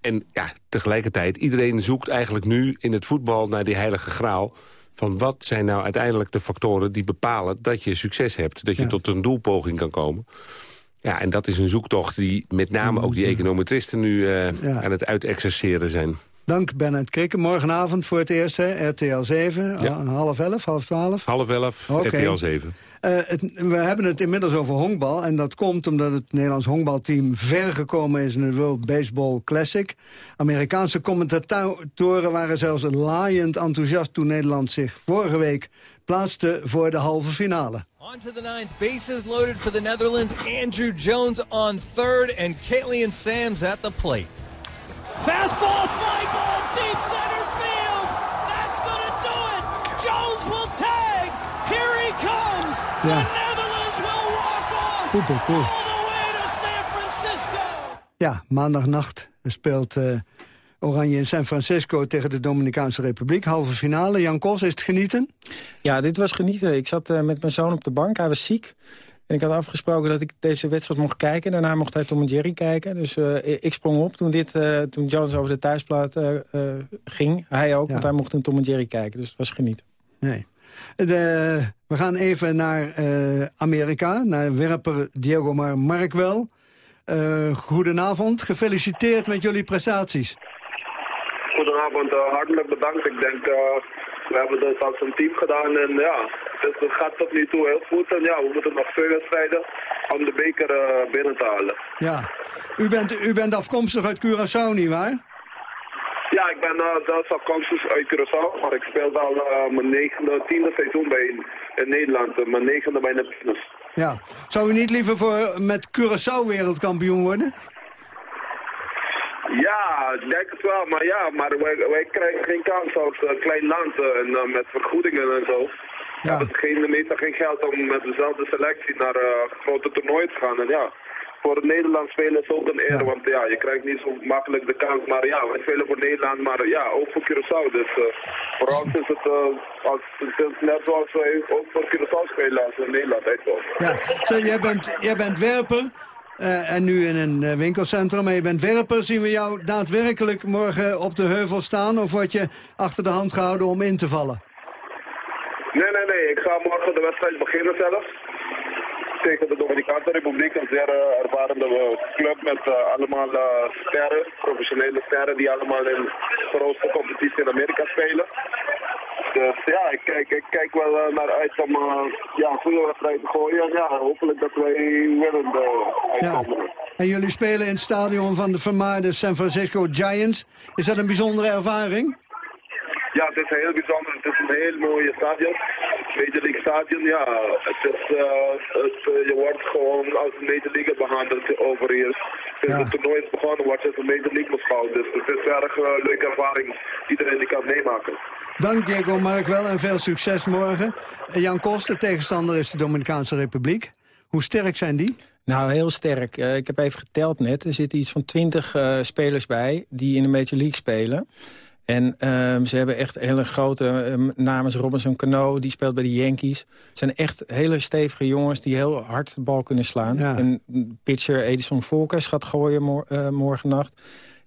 Speaker 20: En ja, tegelijkertijd, iedereen zoekt eigenlijk nu in het voetbal naar die heilige graal... van wat zijn nou uiteindelijk de factoren die bepalen dat je succes hebt. Dat je
Speaker 9: Ja.
Speaker 20: tot een doelpoging kan komen. Ja, en dat is een zoektocht die met name ook die econometristen nu eh,
Speaker 9: Ja.
Speaker 20: aan het uitexerceren zijn.
Speaker 9: Dank Bernard Krikken. Morgenavond voor het eerst, hè, RTL 7,
Speaker 20: Ja.
Speaker 9: ah, half elf, half twaalf.
Speaker 20: Half elf,
Speaker 9: Oké.
Speaker 20: RTL 7.
Speaker 9: Eh, het- we hebben het inmiddels over honkbal. En dat komt omdat het Nederlands honkbalteam ver gekomen is in de World Baseball Classic. Amerikaanse commentatoren waren zelfs laaiend enthousiast toen Nederland zich vorige week plaatste voor de halve finale.
Speaker 23: On to the ninth. Bases loaded for the Netherlands. Andrew Jones on third and Caitlin Sams at the plate.
Speaker 24: Fastball, fly ball, deep center to San Francisco.
Speaker 9: Ja, maandagnacht speelt eh, Oranje in San Francisco tegen de Dominicaanse Republiek. Halve finale. Jan Kos, is het genieten?
Speaker 22: Ja, dit was genieten. Ik zat eh, met mijn zoon op de bank, hij was ziek. En ik had afgesproken dat ik deze wedstrijd mocht kijken. Daarna mocht hij Tom en Jerry kijken. Dus eh, ik sprong op toen, dit, eh, toen Jones over de thuisplaat eh, eh, ging. Hij ook,
Speaker 9: Ja.
Speaker 22: want hij mocht toen Tom en Jerry kijken. Dus het was genieten.
Speaker 9: Nee. De, we gaan even naar eh, Amerika, naar werper Diego Mar Markwell. Eh goedenavond, gefeliciteerd met jullie prestaties.
Speaker 25: Goedenavond, eh, hartelijk bedankt. Ik denk, we hebben dit als een team gedaan en ja, het, het gaat tot nu toe heel goed. En ja, we moeten nog twee wedstrijden om de beker binnen te halen.
Speaker 9: Ja, u bent, u bent afkomstig uit Curaçao, nietwaar?
Speaker 25: Ja, ik ben uh, zelfs afkomstig uit Curaçao, maar ik speelde al eh, mijn negende, tiende seizoen bij in, in Nederland. eh, mijn negende bij Neptunus.
Speaker 9: Ja. Zou u niet liever voor, met Curaçao wereldkampioen worden?
Speaker 25: Ja, ik denk het wel, maar ja, maar wij, wij krijgen geen kans als klein land en met vergoedingen en zo. We hebben geen, meestal geen geld om met dezelfde selectie naar grote toernooien te gaan. En ja, voor Nederland spelen is ook een eer, want ja, je krijgt niet zo makkelijk de kans. Maar ja, wij spelen voor Nederland, maar ja, ook voor Curaçao. Dus eh, voor ons is het, eh, als, het is net zoals wij ook voor Curaçao spelen als we in Nederland uitkomen.
Speaker 9: Ja. Jij, bent, jij bent werper eh, en nu in een winkelcentrum. Maar je bent werper. Zien we jou daadwerkelijk morgen op de heuvel staan? Of word je achter de hand gehouden om in te vallen?
Speaker 25: Nee, nee, nee. Ik ga morgen de wedstrijd beginnen zelf. Tegen de Dominicaanse Republiek. Een zeer ervarende eh, club met eh, allemaal sterren, professionele sterren die allemaal in de grootste competitie in Amerika spelen. Dus ja, ik kijk, ik kijk wel naar uit om ja, goede wedstrijd te gooien. En ja, hopelijk dat wij winnen uh, uitkomen.
Speaker 9: En jullie spelen in het stadion van de vermaarde San Francisco Giants. Is dat een bijzondere ervaring?
Speaker 25: Ja, het is heel bijzonder. Het is een heel mooie stadion. Major League Stadion, ja. Het is, eh, het, eh, je wordt gewoon als een Major League behandeld over hier. Sinds het toernooi is begonnen wordt het een Major League beschouwd. Dus het is een erg eh, leuke ervaring. Iedereen die kan meemaken.
Speaker 9: Dank Diego Markwell en veel succes morgen. Jan Kost, de tegenstander is de Dominicaanse Republiek. Hoe sterk zijn die?
Speaker 22: Nou, heel sterk. Ik heb even geteld net. Er zitten iets van twintig eh, spelers bij die in de Major League spelen. En ehm, ze hebben echt hele grote ehm, namen. Robinson Cano, die speelt bij de Yankees. Het zijn echt hele stevige jongens die heel hard de bal kunnen slaan. En pitcher Edison Volkers gaat gooien mor uh, morgennacht.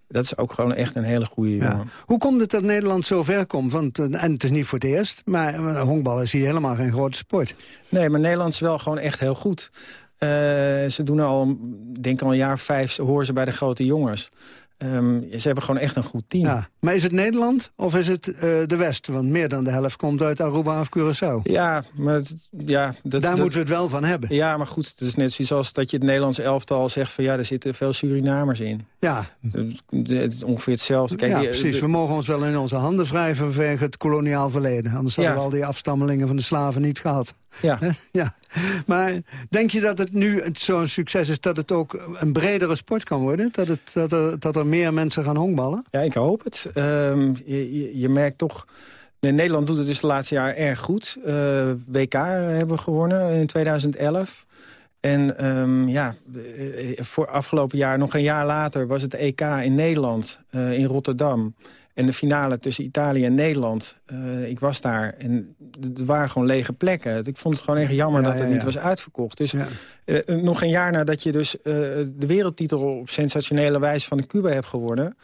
Speaker 22: Dat is ook gewoon echt een hele goede jongen.
Speaker 9: Hoe komt het dat Nederland zo ver komt? Want, uh, en het is niet voor het eerst, maar uh, honkbal is hier helemaal geen grote sport.
Speaker 22: Nee, maar Nederland is wel gewoon echt heel goed. Uh, ze doen al, denk al een jaar vijf, horen ze bij de grote jongens. Um, ze hebben gewoon echt een goed team.
Speaker 9: Ja. Maar is het Nederland of is het eh, de West? Want meer dan de helft komt uit Aruba of Curaçao.
Speaker 22: Ja, maar het- ja, dat,
Speaker 9: Daar
Speaker 22: dat-
Speaker 9: moeten we het wel van hebben.
Speaker 22: Ja, maar goed, het is net zoiets als dat je het Nederlandse elftal zegt... van ja, er zitten veel Surinamers in.
Speaker 9: Ja.
Speaker 22: Het is ongeveer hetzelfde. Kijk,
Speaker 9: ja, precies.
Speaker 22: de-
Speaker 9: We mogen ons wel in onze handen wrijven vanwege het koloniaal verleden. Anders
Speaker 22: Ja.
Speaker 9: hadden we al die afstammelingen van de slaven niet gehad.
Speaker 22: Ja.
Speaker 9: ja. Maar denk je dat het nu zo'n succes is dat het ook een bredere sport kan worden? Dat, het, dat, er, dat er meer mensen gaan honkballen?
Speaker 22: Ja, ik hoop het. Ehm, je, je, je merkt toch... Nee, Nederland doet het dus de laatste jaar erg goed. Eh, WK hebben we gewonnen in 2011. En ehm, ja, eh, voor afgelopen jaar, nog een jaar later... was het EK in Nederland, eh, in Rotterdam. En de finale tussen Italië en Nederland. Ik was daar en er waren gewoon lege plekken. Ik vond het gewoon echt jammer
Speaker 9: Ja,
Speaker 22: dat het
Speaker 9: ja,
Speaker 22: niet was uitverkocht. Dus nog een jaar nadat je dus de wereldtitel... op sensationele wijze van de Cuba hebt gewonnen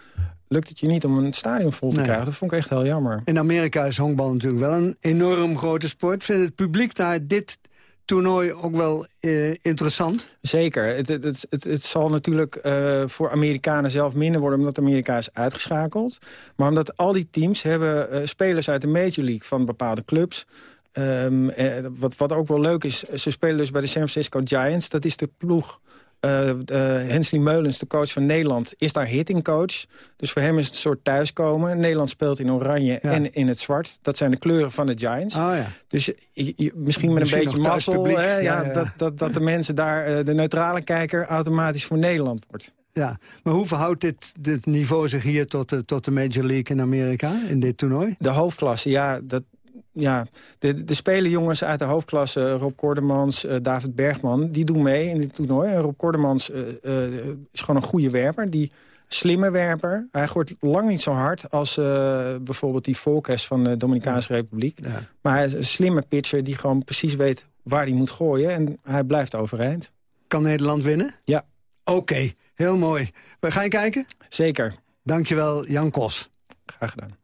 Speaker 22: lukt het je niet om een stadion vol te
Speaker 9: Nee.
Speaker 22: krijgen. Dat vond ik echt heel jammer.
Speaker 9: In Amerika is honkbal natuurlijk wel een enorm grote sport. Vindt het publiek daar dit toernooi ook wel eh, interessant?
Speaker 22: Zeker. Het, het, het, zal natuurlijk eh, voor Amerikanen zelf minder worden... omdat Amerika is uitgeschakeld. Maar omdat al die teams hebben eh, spelers uit de Major League... van bepaalde clubs. Ehm, eh, wat, wat ook wel leuk is, ze spelen dus bij de San Francisco Giants. Dat is de ploeg... eh, Hensley Meulens, de coach van Nederland, is daar hittingcoach. Dus voor hem is het een soort thuiskomen. Nederland speelt in oranje en in het zwart. Dat zijn de kleuren van de Giants.
Speaker 9: Oh ja.
Speaker 22: Dus je- je- misschien met
Speaker 9: Misschien
Speaker 22: een beetje mazzel...
Speaker 9: ja.
Speaker 22: Dat, dat, dat de mensen daar, eh, de neutrale kijker... automatisch voor Nederland wordt.
Speaker 9: Ja, maar hoe verhoudt dit, dit niveau zich hier tot de, tot de Major League in Amerika, in dit toernooi?
Speaker 22: De hoofdklasse, ja, dat, ja de, de spelen jongens uit de hoofdklasse, Rob Kordemans, eh, David Bergman, die doen mee in dit toernooi. En Rob Kordemans eh, eh, is gewoon een goede werper, die slimme werper. Hij gooit lang niet zo hard als bijvoorbeeld die Volkes van de Dominicaanse Republiek. Maar hij is een slimme pitcher die gewoon precies weet waar hij moet gooien. En hij blijft overeind.
Speaker 9: Kan Nederland winnen?
Speaker 22: Ja.
Speaker 9: Oké, heel mooi. We gaan kijken?
Speaker 22: Zeker.
Speaker 9: Dankjewel, Jan Kos.
Speaker 22: Graag gedaan.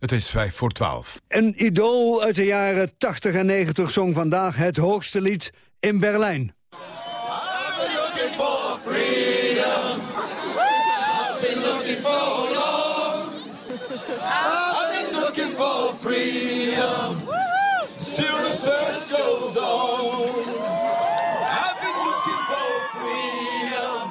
Speaker 8: Het is vijf voor twaalf.
Speaker 9: Een idool uit de jaren 80 en 90 zong vandaag het hoogste lied in Berlijn.
Speaker 24: freedom. Still the search goes on. I've been looking for freedom.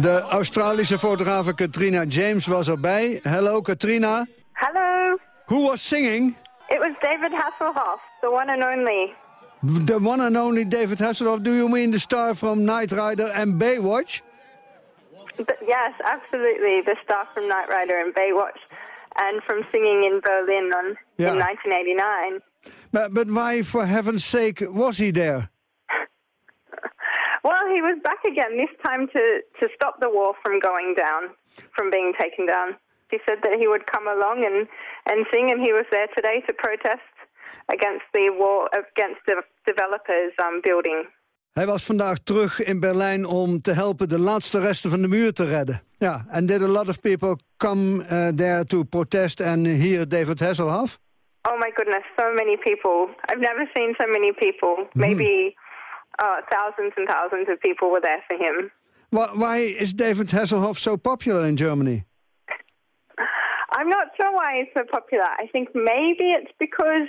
Speaker 9: De Australische fotografe Katrina James was erbij. Hello, Katrina.
Speaker 26: Hello.
Speaker 9: Who was singing?
Speaker 26: It was David Hasselhoff, the one and only.
Speaker 9: The one and only David Hasselhoff. Do you mean the star from Knight Rider and Baywatch?
Speaker 26: But yes, absolutely, the star from Knight Rider and Baywatch, and from singing in Berlin on,
Speaker 9: Yeah.
Speaker 26: in 1989.
Speaker 9: But, but why, for heaven's sake, was he there?
Speaker 26: Well, he was back again, this time to, to stop the wall from going down, from being taken down. He said that he would come along and, and sing, and he was there today to protest against the wall, against the developers um, building.
Speaker 9: Hij was vandaag terug in Berlijn om te helpen de laatste resten van de muur te redden. Ja, and did a lot of people come uh, there to protest and hear David Hasselhoff?
Speaker 26: Oh my goodness, so many people. I've never seen so many people. Maybe uh, thousands and thousands of people were there for him.
Speaker 9: Why, why is David Hasselhoff so popular in Germany?
Speaker 26: I'm not sure why he's so popular. I think maybe it's because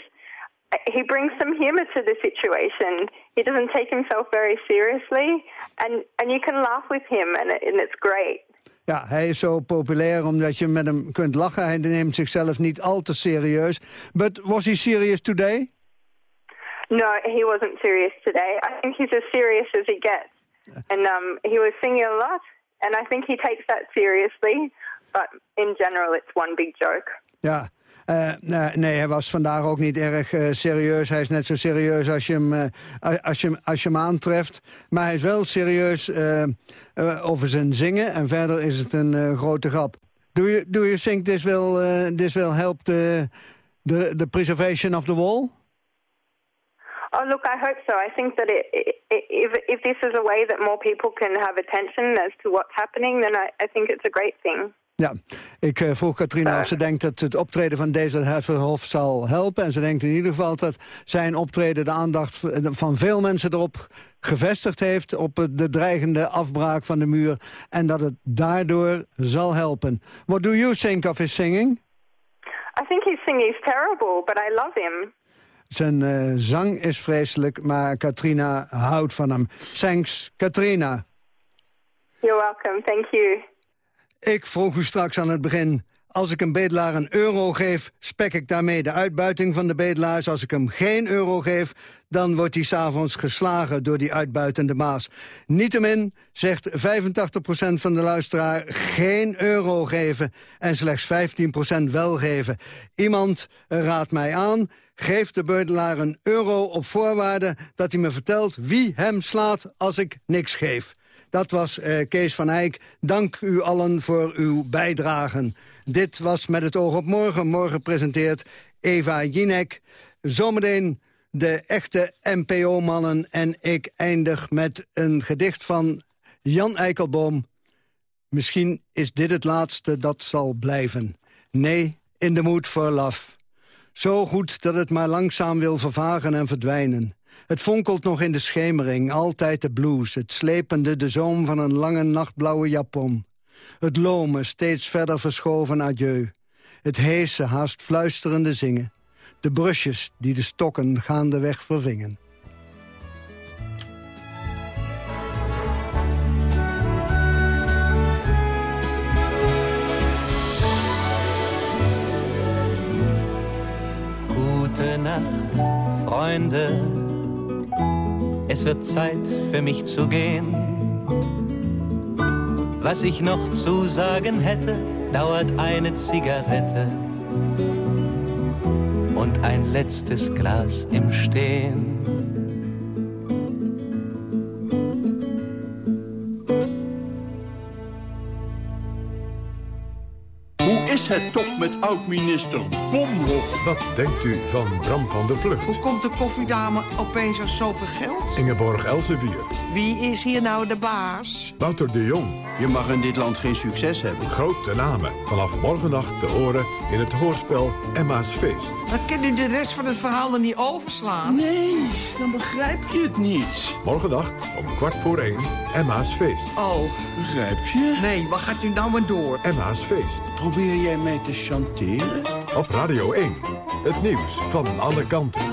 Speaker 26: he brings some humor to the situation. He doesn't take himself very seriously, and, and you can laugh with him, and, it, and it's great.
Speaker 9: Ja, hij is zo populair omdat je met hem kunt lachen. Hij neemt zichzelf niet al te serieus. But was he serious today?
Speaker 26: No, he wasn't serious today. I think he's as serious as he gets. And um, he was singing a lot, and I think he takes that seriously. But in general, it's one big joke.
Speaker 9: Ja. Eh, nee, hij was vandaag ook niet erg eh, serieus. Hij is net zo serieus als je hem, eh, als je, als je hem aantreft. Maar hij is wel serieus over zijn zingen. En verder is het een grote grap. Do you, do you think this will, this will help the, the, the preservation of the wall?
Speaker 26: Oh, look, I hope so. I think that it, it, if, if this is a way that more people can have attention as to what's happening, then I, I think it's a great thing.
Speaker 9: Ja, ik uh, vroeg Katrina of ze denkt dat het optreden van deze Hesselhoff zal helpen. En ze denkt in ieder geval dat zijn optreden de aandacht van veel mensen erop gevestigd heeft... op de dreigende afbraak van de muur. En dat het daardoor zal helpen. What do you think of his singing?
Speaker 26: I think his singing is terrible, but I love him.
Speaker 9: Zijn uh, zang is vreselijk, maar Katrina houdt van hem. Thanks, Katrina.
Speaker 26: You're welcome, thank you.
Speaker 9: Ik vroeg u straks aan het begin... Als ik een bedelaar een euro geef, spek ik daarmee de uitbuiting van de bedelaars. Als ik hem geen euro geef, dan wordt hij s'avonds geslagen door die uitbuitende maas. Niettemin zegt 85% van de luisteraar geen euro geven... en slechts 15% wel geven. Iemand raadt mij aan, geef de bedelaar een euro op voorwaarde... dat hij me vertelt wie hem slaat als ik niks geef. Dat was uh, Kees van Eyck. Dank u allen voor uw bijdragen. Dit was Met het oog op morgen. Morgen presenteert Eva Jinek. Zometeen de echte NPO-mannen. En ik eindig met een gedicht van Jan Eikelboom. Misschien is dit het laatste dat zal blijven. Nee, in the mood for love. Zo goed dat het maar langzaam wil vervagen en verdwijnen. Het fonkelt nog in de schemering, altijd de blues... het slepende de zoom van een lange nachtblauwe japon. Het lome, steeds verder verschoven adieu. Het heese, haast fluisterende zingen. De brusjes die de stokken gaandeweg vervingen.
Speaker 7: Gute Nacht, Freunde es wird Zeit für mich zu gehen. Was ich noch zu sagen hätte, dauert eine Zigarette und ein letztes Glas im Stehen.
Speaker 27: is het toch met oud-minister Bomhoff?
Speaker 8: Wat denkt u van Bram van der Vlucht?
Speaker 28: Hoe komt de koffiedame opeens aan zoveel geld?
Speaker 8: Ingeborg Elsevier.
Speaker 28: Wie is hier nou de baas?
Speaker 8: Wouter de Jong.
Speaker 27: Je mag in dit land geen succes hebben.
Speaker 8: Grote namen. Vanaf morgennacht te horen in het hoorspel Emma's Feest.
Speaker 28: Dan kan u de rest van het verhaal er niet overslaan.
Speaker 27: Nee, dan begrijp je het niet.
Speaker 8: Morgennacht om kwart voor één Emma's Feest.
Speaker 28: Oh.
Speaker 27: Begrijp je?
Speaker 28: Nee, wat gaat u nou maar door?
Speaker 8: Emma's Feest.
Speaker 27: Probeer jij mij te chanteren?
Speaker 8: Op Radio 1. Het nieuws van alle kanten.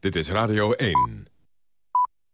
Speaker 8: Dit is Radio 1.